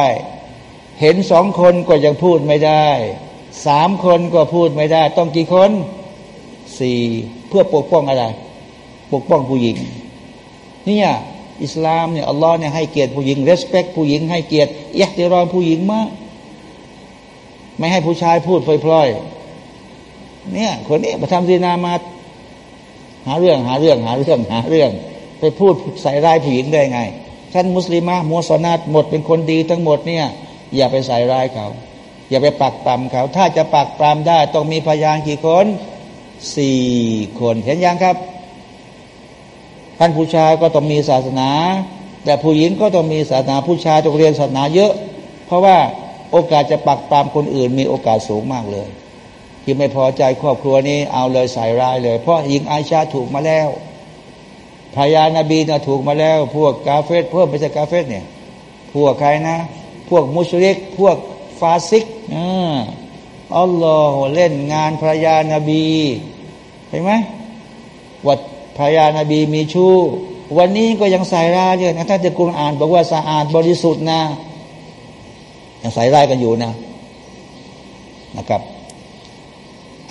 เห็นสองคนก็ยังพูดไม่ได้ สามคนก็พูดไม่ได้ ต้องกี่คนสี่เพื่อปกป้องอะไร ปกป้องผู้หญิง เนี่ยอิสลามเนี่ยอัลลอฮ์เนี่ยให้เกียรติผู้หญิง respect ผู้หญิงให้เกียรติยักติรอนผู้หญิงมาก ไม่ให้ผู้ชายพูดพล่อยๆเนี่ยคนนี้มาทำซีนามา หาเรื่องหาเรื่องหาเรื่องหาเรื่อง ไปพูดใส่ร้ายผู้หญิงได้ไง ท่านมุสลิมะมุสนาตหมดเป็นคนดีทั้งหมดเนี่ย อย่าไปใส่ร้ายเขา อย่าไปปักปรำเขา ถ้าจะปักปรำได้ต้องมีพยานกี่คนสี่คนเห็นยังครับ ท่านผู้ชายก็ต้องมีศาสนา แต่ผู้หญิงก็ต้องมีศาสนาผู้ชายต้องเรียนศาสนาเยอะ เพราะว่าโอกาสจะปักปรำคนอื่นมีโอกาสสูงมากเลย ที่ไม่พอใจครอบครัวนี้เอาเลยใส่ร้ายเลย เพราะหญิงอาชาถูกมาแล้วพายานาบีนะถูกมาแล้ว พวกกาเฟตพวกไม่ใช่กาเฟตเนี่ย พวกใครนะ พวกมุชริก พวกฟาซิกอัลลอฮ์เล่นงานพระยานาบีเห็นไหมวัดพระยานาบีมีชู้วันนี้ก็ยังใส่ร้ายเยอะนะถ้าจะกุณอ่านบอกว่าสะอาดบริสุทธิ์นะยังใส่ร้ายกันอยู่นะนะครับ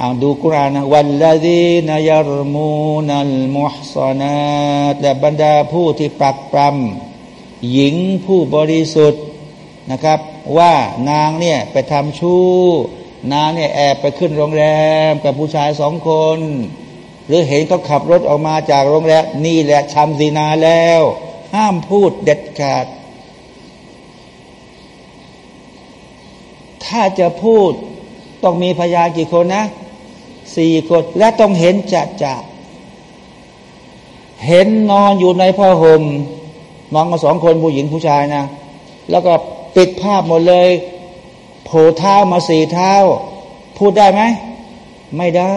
อ่านดูกุรานะวันละดีนายรมูนัลมุฮซานาแต่บรรดาผู้ที่ปรักปรำหญิงผู้บริสุทธิ์นะครับ ว่านางเนี่ยไปทำชู้ นางเนี่ยแอบไปขึ้นโรงแรมกับผู้ชายสองคน หรือเห็นเขาขับรถออกมาจากโรงแรมนี่แหละทำซีนาแล้ว ห้ามพูดเด็ดขาด ถ้าจะพูดต้องมีพยานกี่คนนะ สี่คนและต้องเห็นจะจะเห็นนอนอยู่ในผ้าห่มนอนมาสองคนผู้หญิงผู้ชายนะ แล้วก็ปิดภาพหมดเลยโผล่เท้ามาสี่เท้า พูดได้ไหม ไม่ได้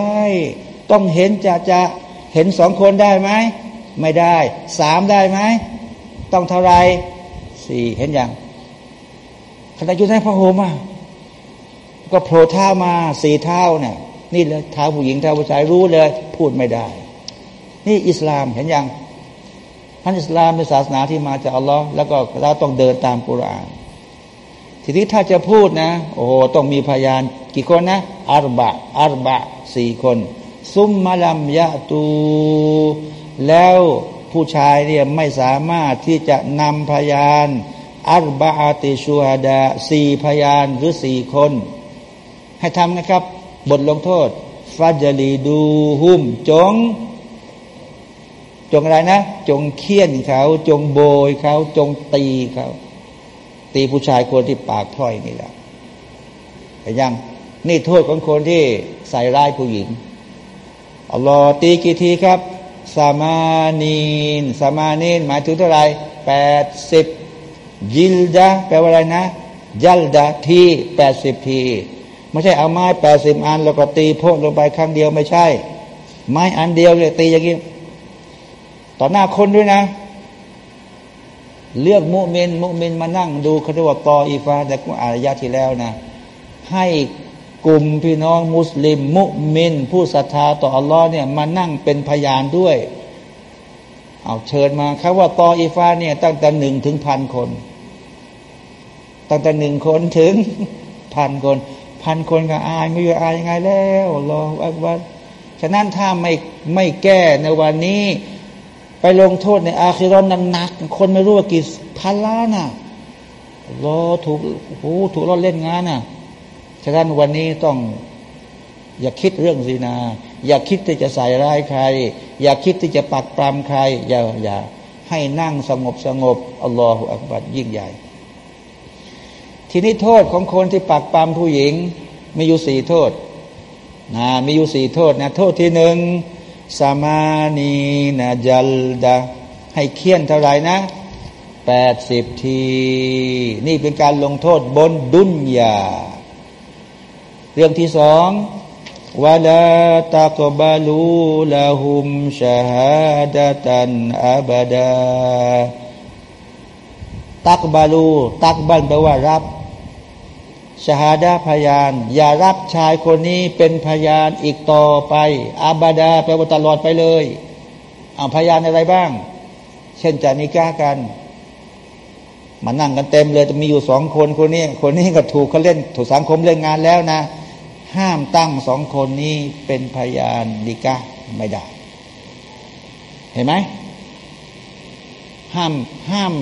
ต้องเห็นจะจะเห็นสองคนได้ไหม ไม่ได้ สามได้ไหม ต้องเท่าไรสี่เห็นอย่างขณะอยู่ในผ้าห่มอะก็โผล่เท้ามาสี่เท้าเนี่ย นี่เลยท้าผู้หญิงท้าผู้ชายรู้เลย พูดไม่ได้ นี่อิสลามเห็นยังท่านอิสลามเป็นศาสนาที่มาจากอัลลอฮ์แล้วก็เราต้องเดินตามกุรอาน ทีนี้ถ้าจะพูดนะ โอ้โหต้องมีพยาน กี่คนนะอารบะอารบะสี่คน ซุมมาลัมยะตู แล้วผู้ชายเนี่ยไม่สามารถที่จะนำพยานอารบะอาติชูฮดาสี่พยานหรือสี่คน ให้ทำนะครับ บทลงโทษฟาจลีดูหุมจง จงอะไรนะ จงเคี่ยนเขา จงโบยเขา จงตีเขา ตีผู้ชายคนที่ปากพร่อยนี่แหละแต่ยังนี่โทษของคนที่ใส่ร้ายผู้หญิงอัลลอฮ์ตีกี่ทีครับสามานีนสามานีนหมายถึงเท่าไรแปดสิบยิลดาแปลว่าอะไรนะยัลดาทีแปดสิบที ไม่ใช่เอาไม้แปดสิบอัน แล้วก็ตีพ่นลงไปครั้งเดียวไม่ใช่ ไม้อันเดียวเลยตีอย่างนี้ต่อหน้าคนด้วยนะ เลือกมุมินมุมินมานั่งดูเขาเรียกว่าตออีฟาแต่กูอารยะที่แล้วนะ ให้กลุ่มพี่น้องมุสลิม มุมิน ผู้ศรัทธาต่ออัลลอฮ์เนี่ยมานั่งเป็นพยานด้วย เอาเชิญมาครับว่าตออีฟาเนี่ย ตั้งแต่หนึ่งถึงพันคน ตั้งแต่หนึ่งคนถึงพันคน พันคนก็อายไม่รู้อายยังไงแล้วรออักบัดฉะนั้นถ้าไม่ไม่แก้ในวันนี้ ไปลงโทษในอาคิรอนนั้นหนัก คนไม่รู้ว่ากี่พันล้านน่ะรอถูกโอ้ถูกรอดเล่นงานน่ะฉะนั้นวันนี้ต้องอย่าคิดเรื่องซีนา อย่าคิดที่จะใส่ร้ายใคร อย่าคิดที่จะปักปรำใคร อย่าอย่าให้นั่งสงบสงบอัลลอฮฺอักบัดยิ่งใหญ่ ทีนี้โทษของคนที่ปักปั๊มผู้หญิง มีอยู่สี่โทษนะมีอยู่สี่โทษนะโทษที่หนึ่งสามานีนะจัลดาให้เคี่ยนเท่าไหร่นะแปดสิบที นี่เป็นการลงโทษบนดุนยา เรื่องที่สองวะลาตากบาลูละหุมชาฮาดตันอับดาตักบาลู ตักบันแปลว่ารับ ชาฮาดาพยาน อย่ารับชายคนนี้เป็นพยานอีกต่อไปอาบาดาแปตลอดไปเลยเอาพยานอะไรบ้าง เช่นจะนิก้ากันมานั่งกันเต็มเลยจะมีอยู่สองคนคนนี้ คนนี้ก็ถูกเขาเล่น ถูกสังคมเล่นงานแล้วนะ ห้ามตั้งสองคนนี้เป็นพยานนิก้าไม่ได้ เห็นไหมห้ามห้าม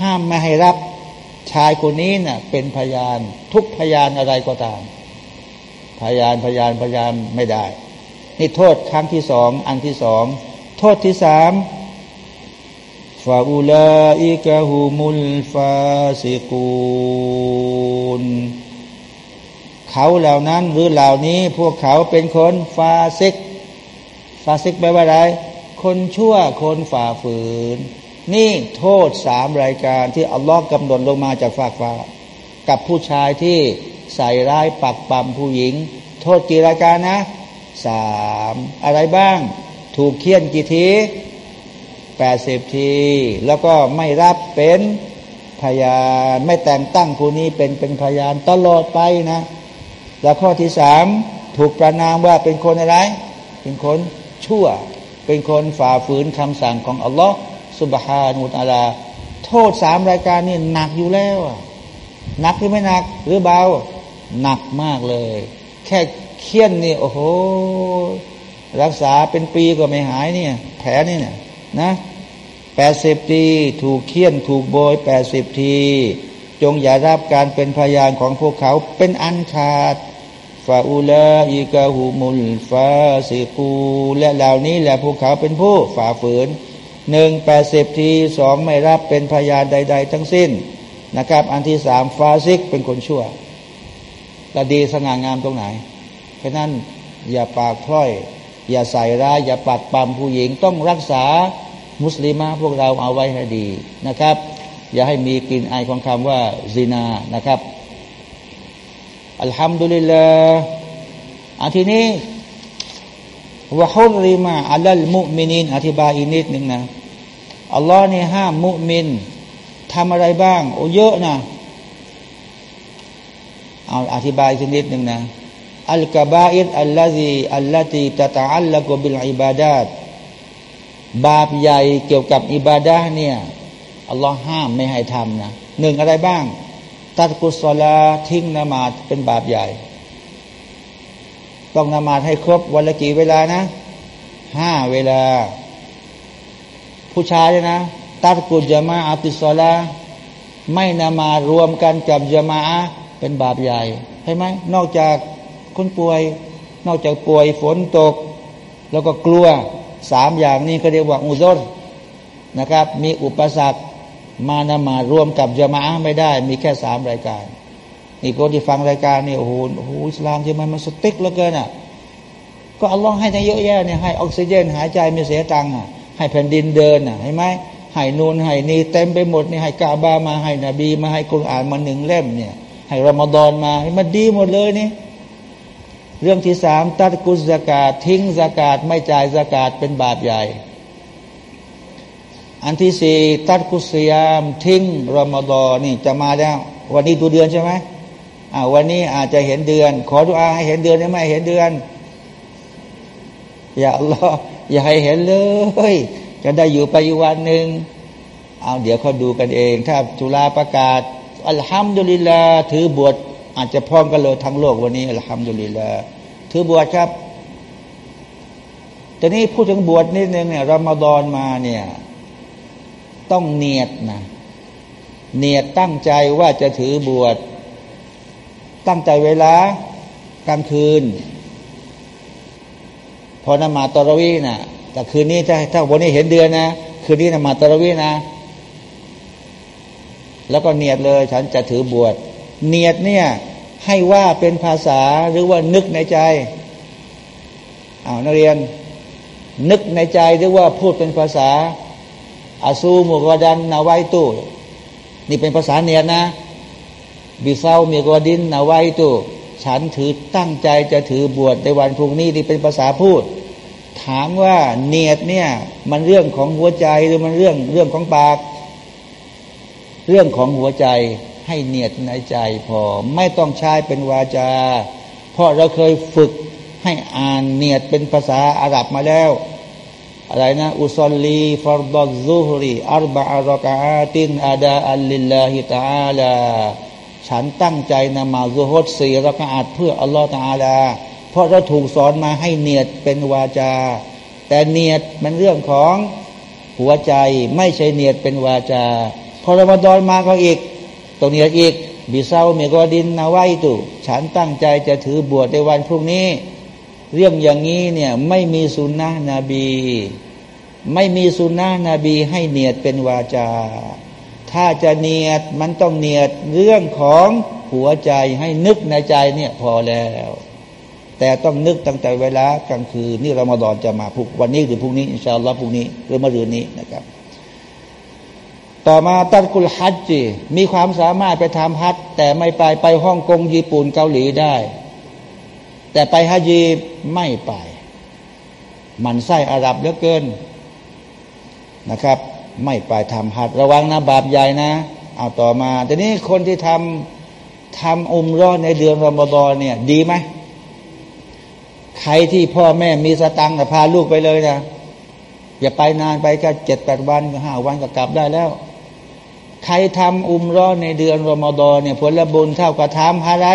ห้ามไม่ให้รับ ชายคนนี้เนะ่ะเป็นพยานทุกพยานอะไรก็ตาม พยานพยานพยานไม่ได้ นี่โทษครั้งที่สองอันที่สองโทษที่สามฟาอุลาอิกะฮูมุลฟาสิกูนเขาเหล่านั้นหรือเหล่านี้พวกเขาเป็นคนฟาซิก ฟาซิกแปลว่าอะไร คนชั่วคนฝ่าฝืน นี่โทษสามรายการที่อัลลอฮ์กำหนดลงมาจากฟากฟ้า กับผู้ชายที่ใส่ร้ายปักปั๊มผู้หญิง โทษกี่รายการนะสามอะไรบ้าง ถูกเคี่ยนกี่ทีแปดสิบที แล้วก็ไม่รับเป็นพยานไม่แต่งตั้งผู้นี้เป็นเป็นพยานตลอดไปนะ แล้วข้อที่สามถูกประนามว่าเป็นคนอะไร เป็นคนชั่ว เป็นคนฝ่าฝืนคำสั่งของอัลลอฮ์ สุบฮานุตาลา โทษสามรายการนี่หนักอยู่แล้วหนักหรือไม่หนัก หรือเบาหนักมากเลย แค่เคี่ยนนี่โอ้โห รักษาเป็นปีก็ไม่หายเนี่ย แผลนี่เนี่ยนะแปดสิบทีถูกเคี่ยนถูกโบยแปดสิบที จงอย่ารับการเป็นพยานของพวกเขาเป็นอันขาดฟาอูลาอิกาหูมุลฟาสิกูและเหล่านี้แหละพวกเขาเป็นผู้ฝ่าฝืน หนึ่งแปดสิบทีสองไม่รับเป็นพยานใด ๆ ทั้งสิ้นนะครับ อันที่สามฟาซิกเป็นคนชั่วและดีสง่างามตรงไหน เพราะนั้นอย่าปากพร่อย อย่าใส่ร้ายอย่าปัดปั๊มผู้หญิงต้องรักษามุสลิมาพวกเราเอาไว้ให้ดีนะครับ อย่าให้มีกลิ่นอายของคำว่าزناนะครับالحمد للهอันที่นี้ وحرم على المؤمنين อธิบายอีกนิดหนึ่งนะอัลลอฮ์นี่ห้ามมุมินทำอะไรบ้าง โอ้เยอะนะเอาอธิบายสักนิดหนึ่งนะالكبائر الذي اللاتي تتعلق بالعباداتบาปใหญ่เกี่ยวกับอิบาดาเนี่ยอัลลอฮ์ห้ามไม่ให้ทำนะหนึ่งอะไรบ้าง ตัดกุศลาทิ้งนมาดเป็นบาปใหญ่ ต้องนมาดให้ครบวันละกี่เวลานะห้าเวลา ผู้ชายนะตัดกุญจมาอัติสลาไม่นมารวมกันกับจมาเป็นบาปใหญ่ใช่ไหมนอกจากคนป่วย นอกจากป่วยฝนตก แล้วก็กลัวสามอย่างนี้ก็เรียกว่าอุซนนะครับ มีอุปสรรคมานมารวมกับจมาไม่ได้ มีแค่สามรายการ นี่คนที่ฟังรายการนี่โอ้โหโอ้โหอิสลามที่มันมันสติ๊กเหลือเกินอะก็อัลลอฮ์ให้ทั้งเยอะแยะเนี่ยให้ออกซิเจน หายใจไม่เสียตังค์อะให้แผ่นดินเดินอะเห็นไหมให้นูนให้นี่เต็มไปหมดนี่ให้กาบามาให้นบี มาให้กุรอานมาหนึ่งเล่มเนี่ยให้รอมฎอนมาให้มันดีหมดเลยนี่เรื่องที่สามตัดกุศากาศทิ้งสากาศไม่จ่ายสากาศเป็นบาปใหญ่ อันที่สี่ตัดกุศยามทิ้งรอมฎอนนี่จะมาแล้ว วันนี้ดูเดือนใช่ไหม อ่าวันนี้อาจจะเห็นเดือน ขอดุอาให้เห็นเดือนได้ไหมเห็นเดือน อย่าลออย่าให้เห็นเลย จะได้อยู่ไปอีกวันหนึ่งเอาเดี๋ยวเขาดูกันเอง ถ้าจุฬาประกาศ อัลฮัมดุลิลลาถือบวชอาจจะพร้อมกันเลยทั้งโลกวันนี้อัลฮัมดุลิลลาถือบวชครับแต่นี้พูดถึงบวชนิดนึงเนี่ยรอมฎอนมาเนี่ยต้องเนียดนะเนียดตั้งใจว่าจะถือบวช ตั้งใจเวลากลางคืน พอนมาตรวีนะ่ะแต่คืนนี้ถ้าถ้าวันนี้เห็นเดือนนะคืนนี้นมาตรวีนะ แล้วก็เนียดเลย ฉันจะถือบวชเนียดเนี่ยให้ว่าเป็นภาษาหรือว่านึกในใจอ้าวนักเรียน นึกในใจหรือว่าพูดเป็นภาษาอาซูมุกดันนาไวตู้นี่เป็นภาษาเนียดนะ บิเซามีกอดินนาไว้ตุฉันถือตั้งใจจะถือบวชในวันพรุ่งนี้ที่เป็นภาษาพูด ถามว่าเนียดเนี่ย มันเรื่องของหัวใจหรือมันเรื่องเรื่องของปาก เรื่องของหัวใจให้เนียดในใจพอไม่ต้องใช้เป็นวาจา เพราะเราเคยฝึกให้อ่านเนียดเป็นภาษาอาหรับมาแล้ว อะไรนะ อุซอลีฟารดซุฮรีอัลบะอารกาตินอาดาอัลลิลลาฮิตาลา ฉันตั้งใจนมาซุฮดสี่รักอาดเพื่ออัลลอฮฺตาลา เพราะเราถูกสอนมาให้เนียดเป็นวาจา แต่เนียดเป็นเรื่องของหัวใจไม่ใช่เนียดเป็นวาจา พอรอมฎอนมาก็อีกตรงเนียดอีกบิเซาเมกอดินนาไวตุฉันตั้งใจจะถือบวชในวันพรุ่งนี้ เรื่องอย่างนี้เนี่ยไม่มีสุนนะนบี ไม่มีสุนนะนบีให้เนียดเป็นวาจา ถ้าจะเนียดมันต้องเนียดเรื่องของหัวใจให้นึกในใจเนี่ยพอแล้ว แต่ต้องนึกตั้งแต่เวลากลางคืนนี่รอมฎอนจะมาพุกวันนี้หรือพรุ่งนี้อินชาอัลลอฮ์พรุ่งนี้หรือมะรืนนี้นะครับ ต่อมาตัดกุลฮัจจีมีความสามารถไปทำฮัจแต่ไม่ไปไปฮ่องกงญี่ปุ่นเกาหลีได้ แต่ไปฮัจีไม่ไป มันไส้อาหรับเหลือเกินนะครับ ไม่ไปทำฮัดระวังนะบาปใหญ่นะ เอาต่อมาทีนี้คนที่ทำทำอุมรอดในเดือนรอมฎอนเนี่ย ดีไหมใครที่พ่อแม่มีสตังค์พาลูกไปเลยนะอย่าไปนานไปแค่เจ็ดแปดวันห้าวันก็กลับได้แล้ว ใครทำอุมรอดในเดือนรอมฎอนเนี่ย ผลบุญเท่ากับทำอะไร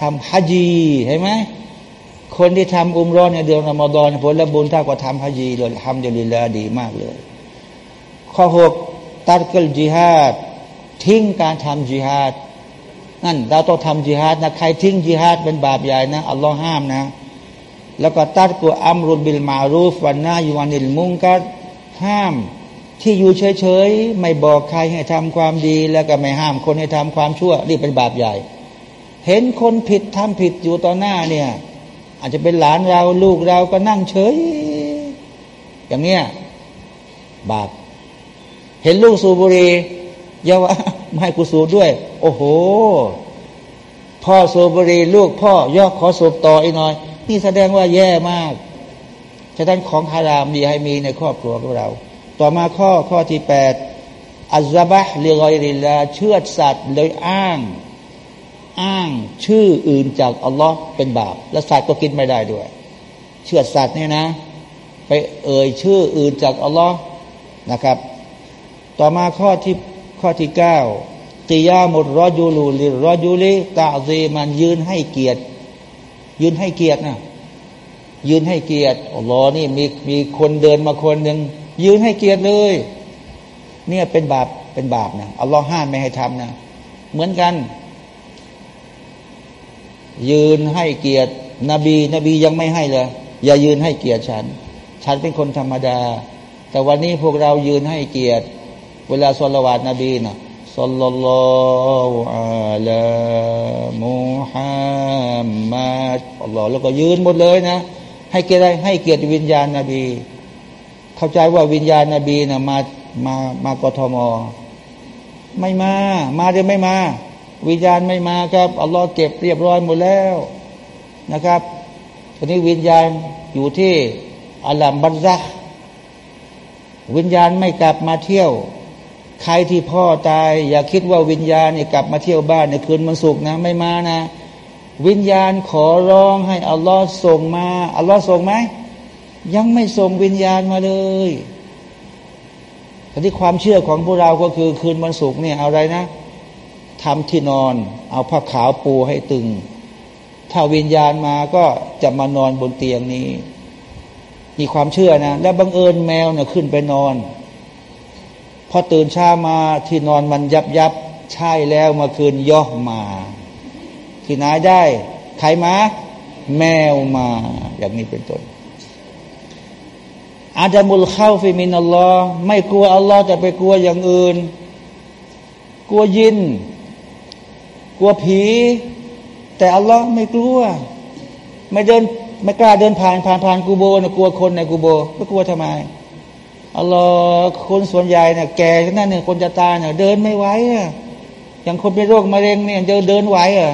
ทำฮัจีเห็นไหมคนที่ทำอุมรอดในเดือนรอมฎอนผลบุญเท่ากับทำฮัจีเลยทำจลิลาดีมากเลย ข้อหกตัดกิลจิฮาดทิ้งการทำจิฮาดนั่นเราต้องทำจิฮาดนะใครทิ้งจิฮาดเป็นบาปใหญ่นะอัลลอฮ์ห้ามนะ แล้วก็ตัดกูอัมรุบิลมารูฟวันนายูวานิลมุงกัดห้ามที่อยู่เฉยๆ ไม่บอกใครให้ทำความดี แล้วก็ไม่ห้ามคนให้ทำความชั่วนี่เป็นบาปใหญ่ เห็นคนผิดทำผิดอยู่ต่อหน้าเนี่ย อาจจะเป็นหลานเราลูกเราก็นั่งเฉย อย่างเนี้ยบาป เห็นลูกสูบบุหรี่ยาวะไม่ให้กูสูบด้วย โอ้โห พ่อสูบบุหรี่ลูกพ่อยอกขอสูบต่ออีกหน่อย นี่แสดงว่าแย่มากฉะนั้นของฮารามดีให้มีในครอบครัวของเรา ต่อมาข้อข้อที่แปดอัลบะเรียกอิริลาเชื่อสัตว์โดยอ้าง อ้างชื่ออื่นจากอัลลอฮ์เป็นบาป และสัตว์ก็กินไม่ได้ด้วย เชื่อสัตว์เนี่ยนะ ไปเอ่ยชื่ออื่นจากอัลลอฮ์นะครับ ต่อมาข้อที่ข้อที่เก้ากิยามุรอจูลูลิรอจูลิตาซีมันยืนให้เกียรติ ยืนให้เกียรตินะยืนให้เกียรติอัลลอฮ์นี่มีมีคนเดินมาคนหนึ่งยืนให้เกียรติเลย เนี่ยเป็นบาปเป็นบาปนะอัลลอฮ์ห้ามไม่ให้ทำนะเหมือนกัน ยืนให้เกียรติ นบี นบียังไม่ให้เลย อย่ายืนให้เกียรติฉัน ฉันเป็นคนธรรมดา แต่วันนี้พวกเรายืนให้เกียรติ เวลาสละวาตนบีนะสัลลัลลอฮุอะลามุฮัมมัดอัลลอฮ์แล้วก็ยืนหมดเลยนะ ให้เกียรติให้เกียรติวิญญาณนบี เข้าใจว่าวิญญาณนบีนะมามามากทม ไม่มา มาหรือไม่มา วิญญาณไม่มาครับอัลลอฮ์เก็บเรียบร้อยหมดแล้วนะครับทีนี้วิญญาณอยู่ที่อัลลัมบัรซักวิญญาณไม่กลับมาเที่ยว ใครที่พ่อตาย อย่าคิดว่าวิญญาณเนี่ยกลับมาเที่ยวบ้านในคืนมันสุกนะ ไม่มานะ วิญญาณขอร้องให้อัลลอฮ์ส่งมาอัลลอฮ์ส่งไหมยังไม่ส่งวิญญาณมาเลยแต่ที่ความเชื่อของพวกเราก็คือคืนวันศุกร์เนี่ยเอาอะไรนะทำที่นอน เอาผ้าขาวปูให้ตึง ถ้าวิญญาณมาก็จะมานอนบนเตียงนี้ มีความเชื่อนะ แล้วบังเอิญแมวเนี่ยขึ้นไปนอน อตื่นเช้ามาที่นอนมันยับยับใช่แล้วเมื่อคืนย่อมา ที่ไหนได้ใครมา แมวมา อย่างนี้เป็นต้นอาจามุลเข้าฟิมินอัลลอฮ์ไม่กลัวอัลลอฮ์จะไปกลัวอย่างอื่น กลัวยิน กลัวผี แต่อัลลอฮ์ไม่กลัว ไม่เดินไม่กล้าเดินผ่านผ่านผ่านกูโบนะกลัวคนในกูโบไม่กลัวทำไม อัลลอฮ์คนส่วนใหญ่เนี่ยแก่ขนาดเนี่ยคนจะตายเนี่ยเดินไม่ไหวอะอย่างคนเป็นโรคมะเร็งเนี่ยเดินเดินไหวอะ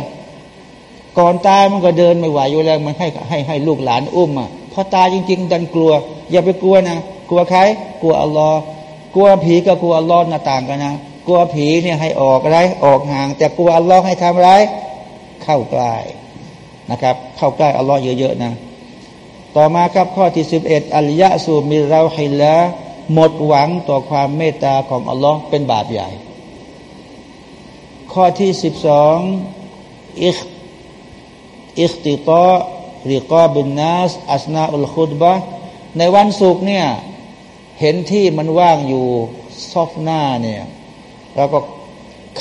ก่อนตายมันก็เดินไม่ไหวอยู่แล้วมันให้ให้ให้ลูกหลานอุ้มอะพอตายจริง ๆ ดันกลัว อย่าไปกลัวนะกลัวใครกลัวอัลลอฮ์กลัวผีกับกลัวอัลลอฮ์น่าต่างกันนะกลัวผีเนี่ยให้ออกไรออกห่าง แต่กลัวอัลลอฮ์ให้ทำอะไรเข้าใกล้นะครับ เข้าใกล้อัลลอฮ์เยอะๆนะต่อมาครับข้อที่สิบเอ็ดอัลยะสูมิเราฮิละ หมดหวังต่อความเมตตาของอัลลอฮ์เป็นบาปใหญ่ ข้อที่สิบสองอิคอิคติตอริกอบินนัสอัสนาอุลคุดบะในวันศุกร์เนี่ย เห็นที่มันว่างอยู่ซอกหน้าเนี่ยแล้วก็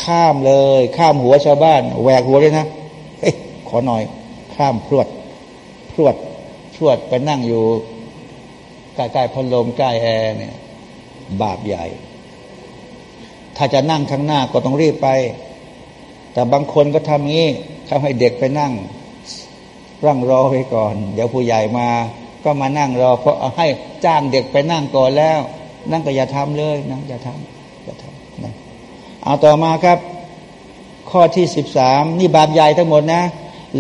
ข้ามเลย ข้ามหัวชาวบ้านแหวกหัวเลยนะเอ้ขอหน่อย ข้ามพรวดพรวดพรวดไปนั่งอยู่ ใกล้ๆพัดลมใกล้แอร์เนี่ยบาปใหญ่ ถ้าจะนั่งข้างหน้าก็ต้องรีบไป แต่บางคนก็ทำงี้เขาให้เด็กไปนั่ง ร่างรอไว้ก่อน เดี๋ยวผู้ใหญ่มา ก็มานั่งรอ เพราะให้จ้างเด็กไปนั่งก่อนแล้ว นั่งก็อย่าทำเลยนะอย่าทำอย่าทำนะเอาต่อมาครับ ข้อที่สิบสามนี่บาปใหญ่ทั้งหมดนะ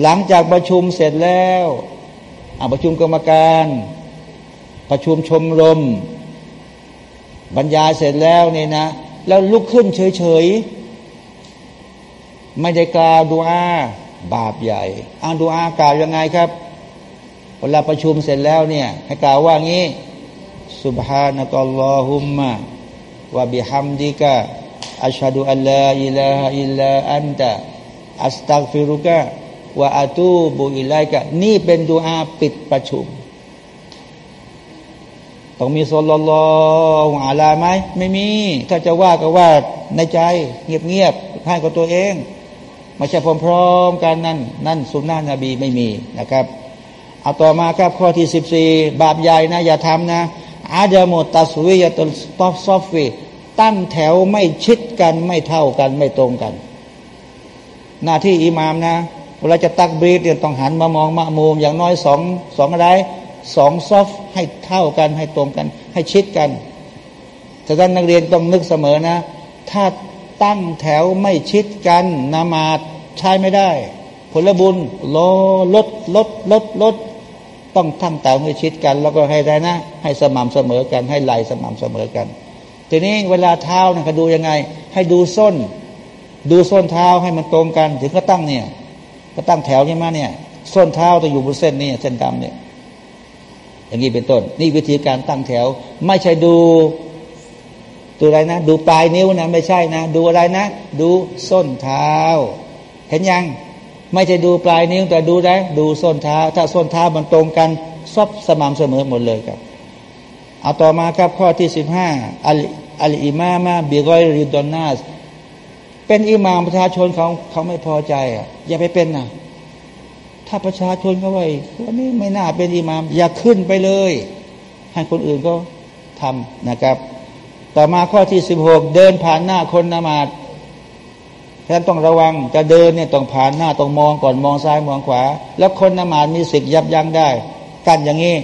หลังจากประชุมเสร็จแล้วอาประชุมกรรมการ ประชุมชมรม บรรยายเสร็จแล้วเนี่ยนะ แล้วลุกขึ้นเฉยๆ ไม่ได้กล่าวดูอาบาปใหญ่อ่างดูอากล่าวยังไงครับเวลาประชุมเสร็จแล้วเนี่ย ให้กล่าวว่างี้สุบฮานะกัลลอฮุมมาวะบิฮัมดิกะอัชฮะดุอัลลอฮิลาอิลลาอันตะอัสตักฟิรุกะวะอาตูบุอิไลกะนี่เป็นดูอาปิดประชุม ต้องมีโซลลอฮอาลาไหมไม่มี ถ้าจะว่าก็ว่าในใจเงียบๆให้กับตัวเองไม่ใช่พร้อมๆกันนั่นนั่นสุนนะนบีไม่มีนะครับเอาต่อมาครับข้อที่สิบสี่บาปใหญ่นะ อย่าทำนะ عدم تسوية الصفตั้งแถวไม่ชิดกันไม่เท่ากันไม่ตรงกัน หน้าที่อิหมามนะ เวลาจะตักบีรเนี่ยต้องหันมามองมะมูมอย่างน้อยสองสองอะไร สองซอฟให้เท่ากันให้ตรงกัน ให้ชิดกันแต่ท่านนักเรียนต้องนึกเสมอนะ ถ้าตั้งแถวไม่ชิดกันนามาดใช้ไม่ได้ ผลบุญลลดลดลดลดต้องทั้งแถวให้ชิดกัน แล้วก็ให้ได้นะ ให้สม่ำเสมอกันให้ไหลสม่ำเสมอกัน ทีนี้เวลาเท้านี่ยเขาดูยังไง ให้ดูส้น ดูส้นเท้าให้มันตรงกัน ถึงก็ตั้งเนี่ย ก็ตั้งแถวใช่ไหมเนี่ย ส้นเท้าจะอยู่บนเส้นนี้เส้นดำเนี่ย อย่างนี้เป็นต้น นี่วิธีการตั้งแถว ไม่ใช่ดูดูอะไรนะ ดูปลายนิ้วนะไม่ใช่นะ ดูอะไรนะ ดูส้นเท้า เห็นยัง ไม่ใช่ดูปลายนิ้วแต่ดูได้ดูส้นเท้า ถ้าส้นเท้ามันตรงกันซบสม่ำเสมอหมดเลยครับเอาต่อมาครับข้อที่สิบห้าอัลอัลอิมามาบิรอยริดอนนาสเป็นอิมามประชาชนเขาเขาไม่พอใจอะอย่าไปเป็นนะ ถ้าประชาชนเขาไว้วันนี้ไม่น่าเป็นอิหมาม อย่าขึ้นไปเลย ให้คนอื่นก็ทำนะครับ ต่อมาข้อที่สิบหกเดินผ่านหน้าคนนมาดท่านต้องระวังจะเดินเนี่ยต้องผ่านหน้าต้องมองก่อนมองซ้ายมองขวา แล้วคนนมาดมีสิทธิ์ยับยั้งได้ กันอย่างนี้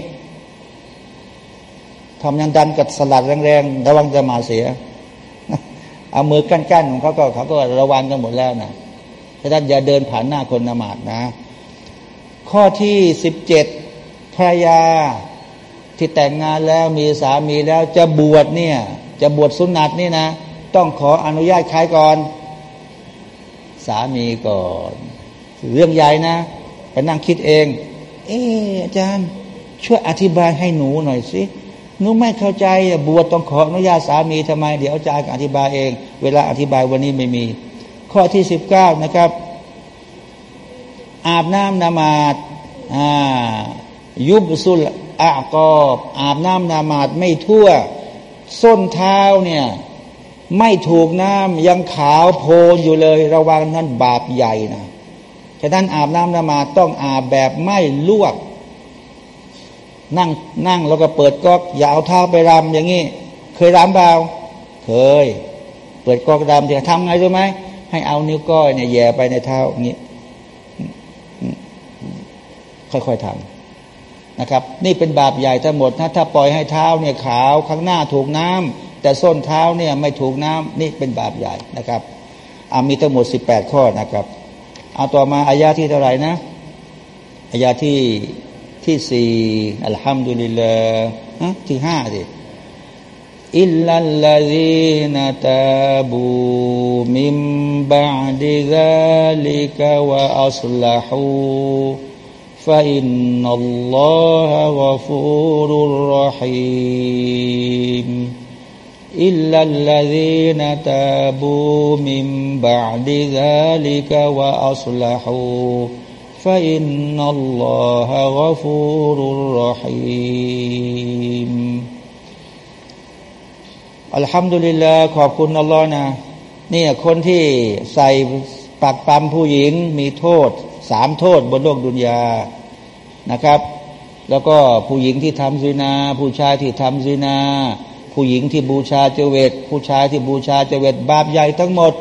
ทำยังดันกับสลัดแรงๆระวังจะมาเสียเอามือกั้นๆของเขาก็เขาก็ระวังกันหมดแล้วนะท่านอย่าเดินผ่านหน้าคนนมาดนะ ข้อที่สิบเจ็ดภรรยาที่แต่งงานแล้วมีสามีแล้วจะบวชเนี่ย จะบวชสุนัตนี่นะ ต้องขออนุญาตใครก่อน สามีก่อน เรื่องใหญ่นะไปนั่งคิดเอง เอออาจารย์ ช่วยอธิบายให้หนูหน่อยสิหนูไม่เข้าใจบวชต้องขออนุญาตสามีทำไม เดี๋ยวอาจารย์อธิบายเอง เวลาอธิบายวันนี้ไม่มี ข้อที่สิบเก้านะครับ อาบน้ำนมาดอ่ายุบสุลอากอบอาบน้ำนามาดไม่ทั่ว ส้นเท้าเนี่ยไม่ถูกน้ำยังขาวโพลนอยู่เลย ระวังนั้นบาปใหญ่นะฉะนั้นอาบน้ำนมาดต้องอาบแบบไม่ลวก นั่งนั่งแล้วก็เปิดก๊อก อย่าเอาเท้าไปรำอย่างนี้ เคยรำเปล่าเคย เปิดก๊อกรำจะทำไงรู้ไหมให้เอานิ้วก้อยเนี่ยแย่ไปในเท้าอย่างนี้ ค่อยๆทำนะครับ นี่เป็นบาปใหญ่ทั้งหมดนะถ้าปล่อยให้เท้าเนี่ยขาวข้างหน้าถูกน้ำ แต่ส้นเท้าเนี่ยไม่ถูกน้ำนี่เป็นบาปใหญ่นะครับอามีทั้งหมด 18 ข้อนะครับเอาต่อมาอายาที่เท่าไหร่นะอายาที่ที่สี่อัลฮัมดุลิลละที่ห้าสิอิลลัลลาซีนัตาบูมิมบาดิกาลิกะวะอัลลาฮู فإن الله غفور رحيم إلا الذين تابوا من بعد ذلك وأصلحوا فإن الله غفور رحيم อัลฮัมดุลิลลาขอบคุณอัลลอฮ์นะนี่คนที่ใส่ปักปั๊มผู้หญิงมีโทษสามโทษบนโลกดุนยา นะครับ แล้วก็ผู้หญิงที่ทำซินา ผู้ชายที่ทำซินา ผู้หญิงที่บูชาเจเวตผู้ชายที่บูชาเจเวตบาปใหญ่ทั้งหมด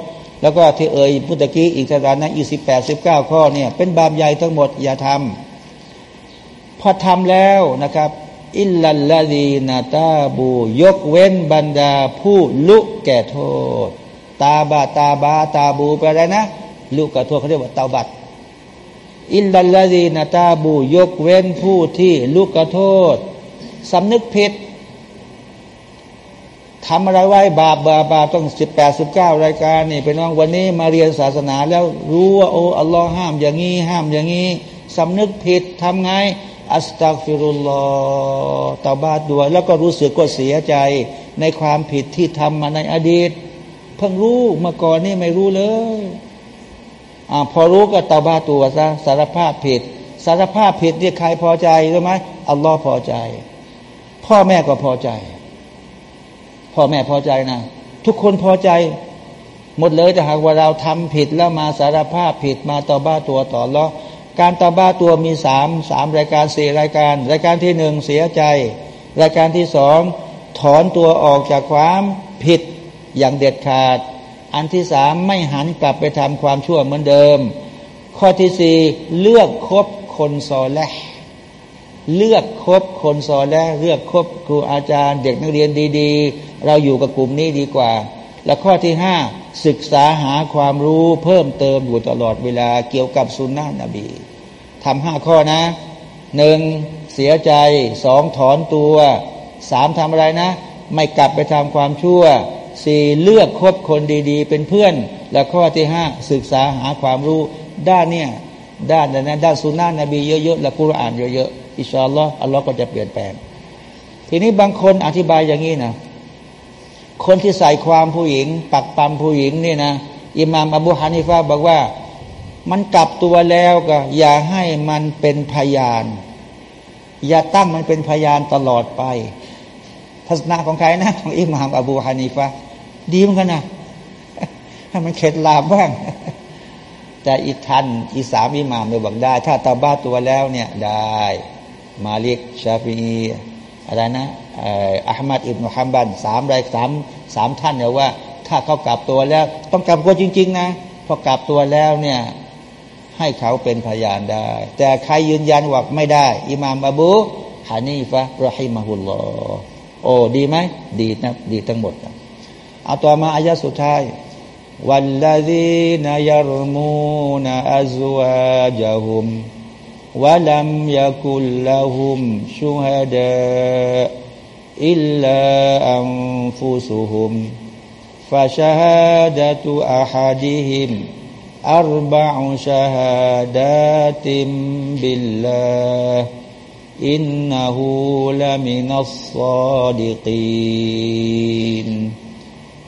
แล้วก็ที่เอ่ยพุทธกี้อีกสถานนะอีสิบแปดสิบเก้าข้อเนี่ยเป็นบาปใหญ่ทั้งหมดอย่าทำพอทำแล้วนะครับอิลลัลลาดีนาตาบู ยกเว้นบรรดาผู้ลุกแก่โทษ ตาบาตาบาตาบูไปอะไรนะ ลุกแก่โทษเขาเรียกว่าเตาบัต อิลลัลลาดีนาตาบูยกเว้นผู้ที่ลุกแก่โทษสำนึกผิดทำอะไรไว้บาปบาบาต้องสิบแปดสิบเก้ารายการนี่เป็นน้องวันนี้มาเรียนศาสนาแล้วรู้ว่าโอ้อัลลอฮ์ห้ามอย่างนี้ห้ามอย่างนี้สำนึกผิดทำไงอัสตักฟิรุลลอตาบาดด้วยแล้วก็รู้สึกก็เสียใจในความผิดที่ทำมาในอดีต เพิ่งรู้มาก่อนนี่ไม่รู้เลย อ่าพอรู้ก็ตาบาตัวซะสารภาพผิด สารภาพผิดเนี่ยใครพอใจรู้ไหมอัลลอฮ์พอใจ พ่อแม่ก็พอใจ พ่อแม่พอใจนะ ทุกคนพอใจ หมดเลยแต่หากว่าเราทำผิดแล้วมาสารภาพผิดมาต่อบ้าตัวต่อล้อการตาบ้าตัวมีสามสามรายการสี่รายการ รายการที่หนึ่งเสียใจ รายการที่สองถอนตัวออกจากความผิดอย่างเด็ดขาด อันที่สามไม่หันกลับไปทำความชั่วเหมือนเดิม ข้อที่สี่เลือกคบคนซอและเลือกคบคนซอและเลือกคบครูอาจารย์ เด็กนักเรียนดีๆ เราอยู่กับกลุ่มนี้ดีกว่า และข้อที่ห้าศึกษาหาความรู้เพิ่มเติมอยู่ตลอดเวลาเกี่ยวกับสุนนะนบีทำห้าข้อนะหนึ่งเสียใจสองถอนตัวสามทำอะไรนะ ไม่กลับไปทำความชั่ว สี่เลือกคบคนดีๆ เป็นเพื่อน และข้อที่ห้าศึกษาหาความรู้ด้านเนี่ยด้านนั้นด้านสุนนะนบีเยอะๆและกุรอานเยอะๆอิชอัลลอฮ์อัลลอฮ์ก็จะเปลี่ยนแปลง ทีนี้บางคนอธิบายอย่างนี้นะคนที่ใส่ความผู้หญิง ปักปั๊มผู้หญิงนี่นะอิหมามอบูฮานิฟาบอกว่ามันกลับตัวแล้วก็ อย่าให้มันเป็นพยาน อย่าตั้งมันเป็นพยานตลอดไป ทัศนะของใครนะของอิหมามอบูฮานิฟา ดีเหมือนกันนะให้มันเข็ดลาบบ้าง แต่อีทันอีสามอิมามเลยบอกได้ ถ้าตาบ้าตัวแล้วเนี่ยได้ มาลิกชาฟีอะไรนะอัลมัดอิบนุฮัมบันสามรายสามสามท่านเนี่ยว่า ถ้าเขากลับตัวแล้ว ต้องกลับตัวจริง ๆ นะพอกลับตัวแล้วเนี่ยให้เขาเป็นพยานได้ แต่ใครยืนยันว่าไม่ได้ อิมามอบูฮานีฟะรอฮิมะฮุลลอโอ้ดีไหม ดีนะ ดีทั้งหมด เอาต่อมาอายะสุดท้ายวันละดีนยารมูนอัจวาจาหุม ولم يكن لهم شهداء إلا أنفسهم فشهادة أحدهم أربع شهادات بالله إنه لمن الصادقين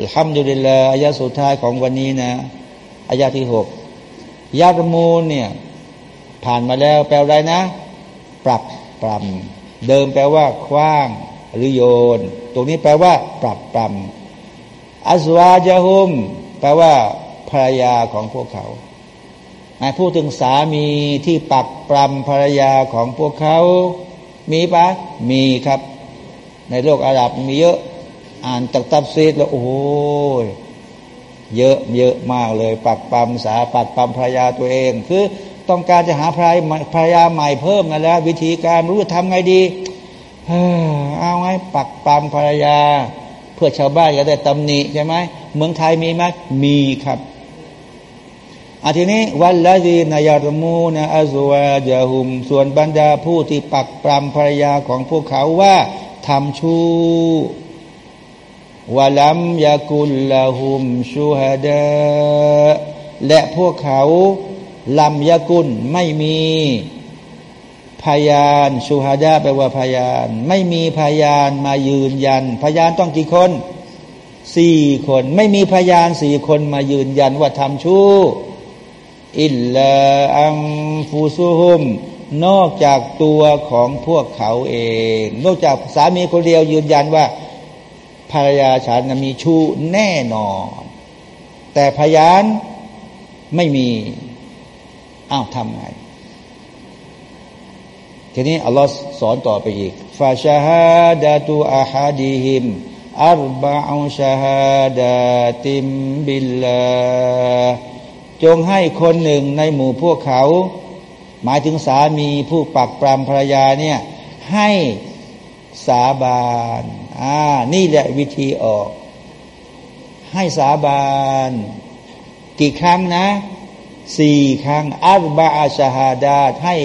อัลฮัมดุลิลลาอายะสุดท้ายของวันนี้นะอายะที่หกยาบมูลเนี่ย ผ่านมาแล้วแปลอะไรนะ ปรับปรำเดิมแปลว่าคว้างหรือโยน ตรงนี้แปลว่า ปรับปรำอัสวาจฮุมแปลว่าภรรยาของพวกเขาหมายพูดถึงสามีที่ปักปรำภรรยาของพวกเขา มีปะมีครับ ในโลกอาหรับมีเยอะ อ่านจากตับซีดแล้ว โอ้ยเยอะเยอะมากเลย ปักปั๊มสาปักปั๊มภรรยาตัวเอง คือต้องการจะหาภรรยาภรรยาใหม่เพิ่มนั่นแหละวิธีการรู้จะทำไงดีเออเอาไงปักปั๊มภรรยา เพื่อชาวบ้านจะได้ตำหนิใช่ไหมเมืองไทยมีไหมมีครับอาทีนี้วันละดีนายารมูนะอาซวาจาหุม ส่วนบรรดาผู้ที่ปักปรำภรรยาของพวกเขาว่าทำชู้ วะลัมยากุลละหุมชูฮดาและพวกเขาลัมยากุลไม่มีพยานชูฮดาแปลว่าพยาน ไม่มีพยานมายืนยัน พยานต้องกี่คนสี่คน ไม่มีพยานสี่คนมายืนยันว่าทำชู้อิลลาอัมฟูซุฮุม นอกจากตัวของพวกเขาเอง นอกจากสามีคนเดียวยืนยันว่า ภรรยาฉันมีชู้แน่นอน แต่พยานไม่มีอ้าวทำไงทีนี้อัลลอฮ์สอนต่อไปอีกฟาชาฮาดาตูอาฮาดีฮิมอัรบะอุชาฮาดาติมบิลลาจงให้คนหนึ่งในหมู่พวกเขา หมายถึงสามีผู้ปักปรำภรรยาเนี่ยให้ สาบานอ่านี่แหละวิธีออก ให้สาบาน กี่ครั้งนะสี่ครั้งอัลบะอาชาฮาดาให้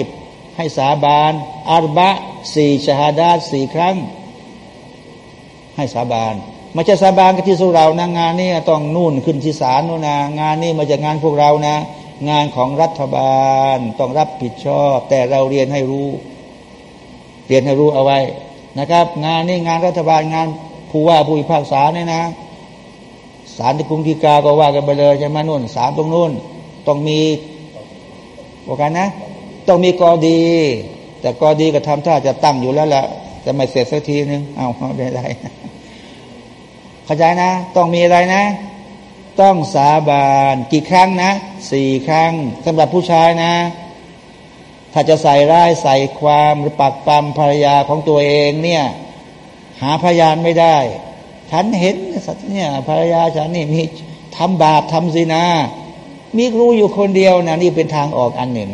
ให้สาบานอัลบะสี่ชาฮาดาสี่ครั้ง ให้สาบานม่ใช่สาบานกับที่สุเรานะงานนี้ต้องนู่นขึ้นที่ศาลนู่นนะงานนี้มาจากงานพวกเรานะ งานของรัฐบาลต้องรับผิดชอบ แต่เราเรียนให้รู้ เรียนให้รู้เอาไว้ นะครับ งานนี้งานรัฐบาลงานผู้ว่าผู้พิพากษาเนี่ยนะศาลที่กรุงธิกาก็ว่ากันไปเลยใช่ไหมนู่นศาลตรงนู่นต้องมีบอกกันนะ ต้องมีกอดี แต่กอดีก็ทำท่าจะตั้งอยู่แล้วแหละจะไม่เสร็จสักทีนึงเอาไม่ได้เข้าใจนะ ต้องมีอะไรนะ ต้องสาบาน กี่ครั้งนะสี่ครั้งสำหรับผู้ชายนะ ถ้าจะใส่ร้ายใส่ความหรือปักปั๊มภรรยาของตัวเองเนี่ย หาพยานไม่ได้ ฉันเห็นสัตว์เนี่ยภรรยาฉันนี่มีทำบาปทำสินามีรู้อยู่คนเดียวนะนี่เป็นทางออกอันหนึ่ง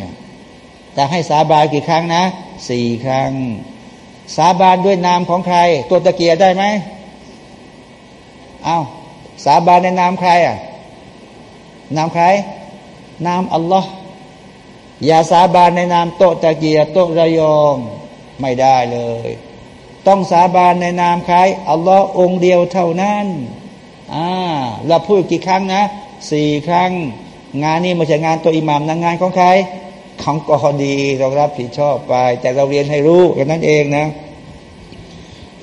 แต่ให้สาบานกี่ครั้งนะสี่ครั้ง สาบานด้วยนามของใคร ตัวตะเกียได้ไหมเอาสาบานในนามใครอะนามใคร นามอัลลอฮ์ อย่าสาบานในนามโตตะเกียโตระยองไม่ได้เลย ต้องสาบานในนามใครอัลลอฮ์องเดียวเท่านั้นอ่าเราพูดกี่ครั้งนะสี่ครั้ง งานนี้ไม่ใช่งานตัวอิหมามนะงานของใครของกอดีเรารับผิดชอบไป แต่เราเรียนให้รู้อย่างนั้นเองนะ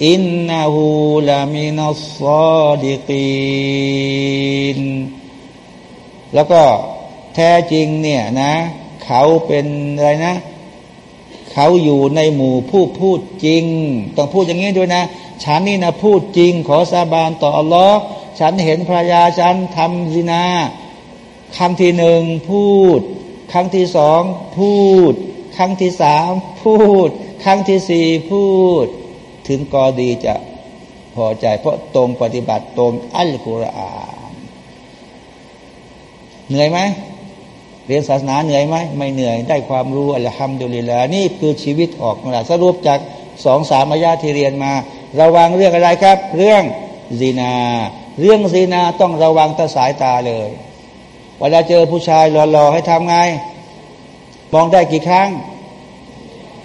อินนาหูลามินัสซอดิกีนแล้วก็แท้จริงเนี่ยนะ เขาเป็นอะไรนะ เขาอยู่ในหมู่ผู้พูดจริง ต้องพูดอย่างนี้ด้วยนะ ฉันนี่นะพูดจริง ขอสาบานต่ออัลลอฮ์ฉันเห็นภรรยาฉันทำซินาครั้งที่หนึ่งพูด ครั้งที่สองพูด ครั้งที่สามพูด ครั้งที่สี่พูด ถึงกอดีจะพอใจ เพราะตรงปฏิบัติตรงอัลกุรอานเหนื่อยไหม เรียนศาสนาเหนื่อยไหมไม่เหนื่อยได้ความรู้อัลฮัมดุลิลลานี่คือชีวิตออกมาสรุปจากสองสามอายาที่เรียนมา ระวังเรื่องอะไรครับ เรื่องซีนา เรื่องซีนาต้องระวังตาสายตาเลยเวลาเจอผู้ชายหล่อๆให้ทำไง มองได้กี่ครั้ง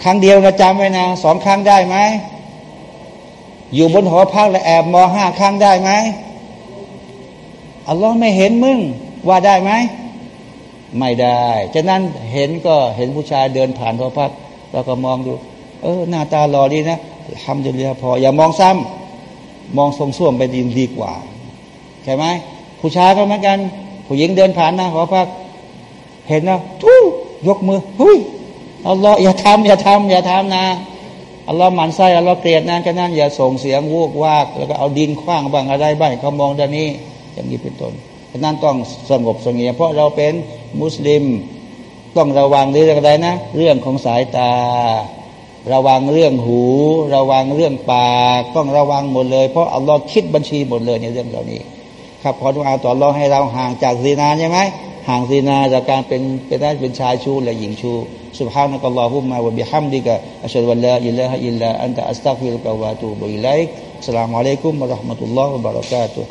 ครั้งเดียวนะจำไว้นะสองครั้งได้ไหมอยู่บนหอพักและแอบมองห้าครั้งได้ไหมอัลลอฮ์ไม่เห็นมึงว่าได้ไหม ไม่ได้ฉะนั้นเห็นก็เห็นผู้ชายเดินผ่านหอพักเราก็มองดู เออหน้าตาหล่อดีนะทำจนเรียพอ อย่ามองซ้ำมองทรงส้วมไปดีดีกว่าใช่ไหมผู้ชายก็เหมือนกัน ผู้หญิงเดินผ่านหน้าหอพัก เห็นนะทุยกมือหุยอัลลอฮ์อย่าทำอย่าทำอย่าทำนะอัลลอฮ์มันไส้อัลลอฮ์เกลียดนั่นก็นั่นอย่าส่งเสียงวูกวาก แล้วก็เอาดินคว้างบ้างอะไรบ้างเขามองด้านนี้อย่างนี้เป็นต้นฉะนั้นต้องสงบสงเงียเพราะเราเป็น มุสลิม ต้องระวังเรื่องอะไรนะ เรื่องของสายตา ระวังเรื่องหู ระวังเรื่องปากต้องระวังหมดเลย เพราะอัลลอฮ์คิดบัญชีหมดเลยในเรื่องเหล่านี้ ครับขอดุอาต่ออัลลอฮ์ให้เราห่างจากซีนาใช่ไหมห่างซีนาจากการเป็นเป็นได้เป็นชายชูและหญิงชู سبحانك اللهم وبحمدك أشهد أن لا إله إلا أنت أستغفرك وأتوب إليك السلام عليكم ورحمة الله وبركاته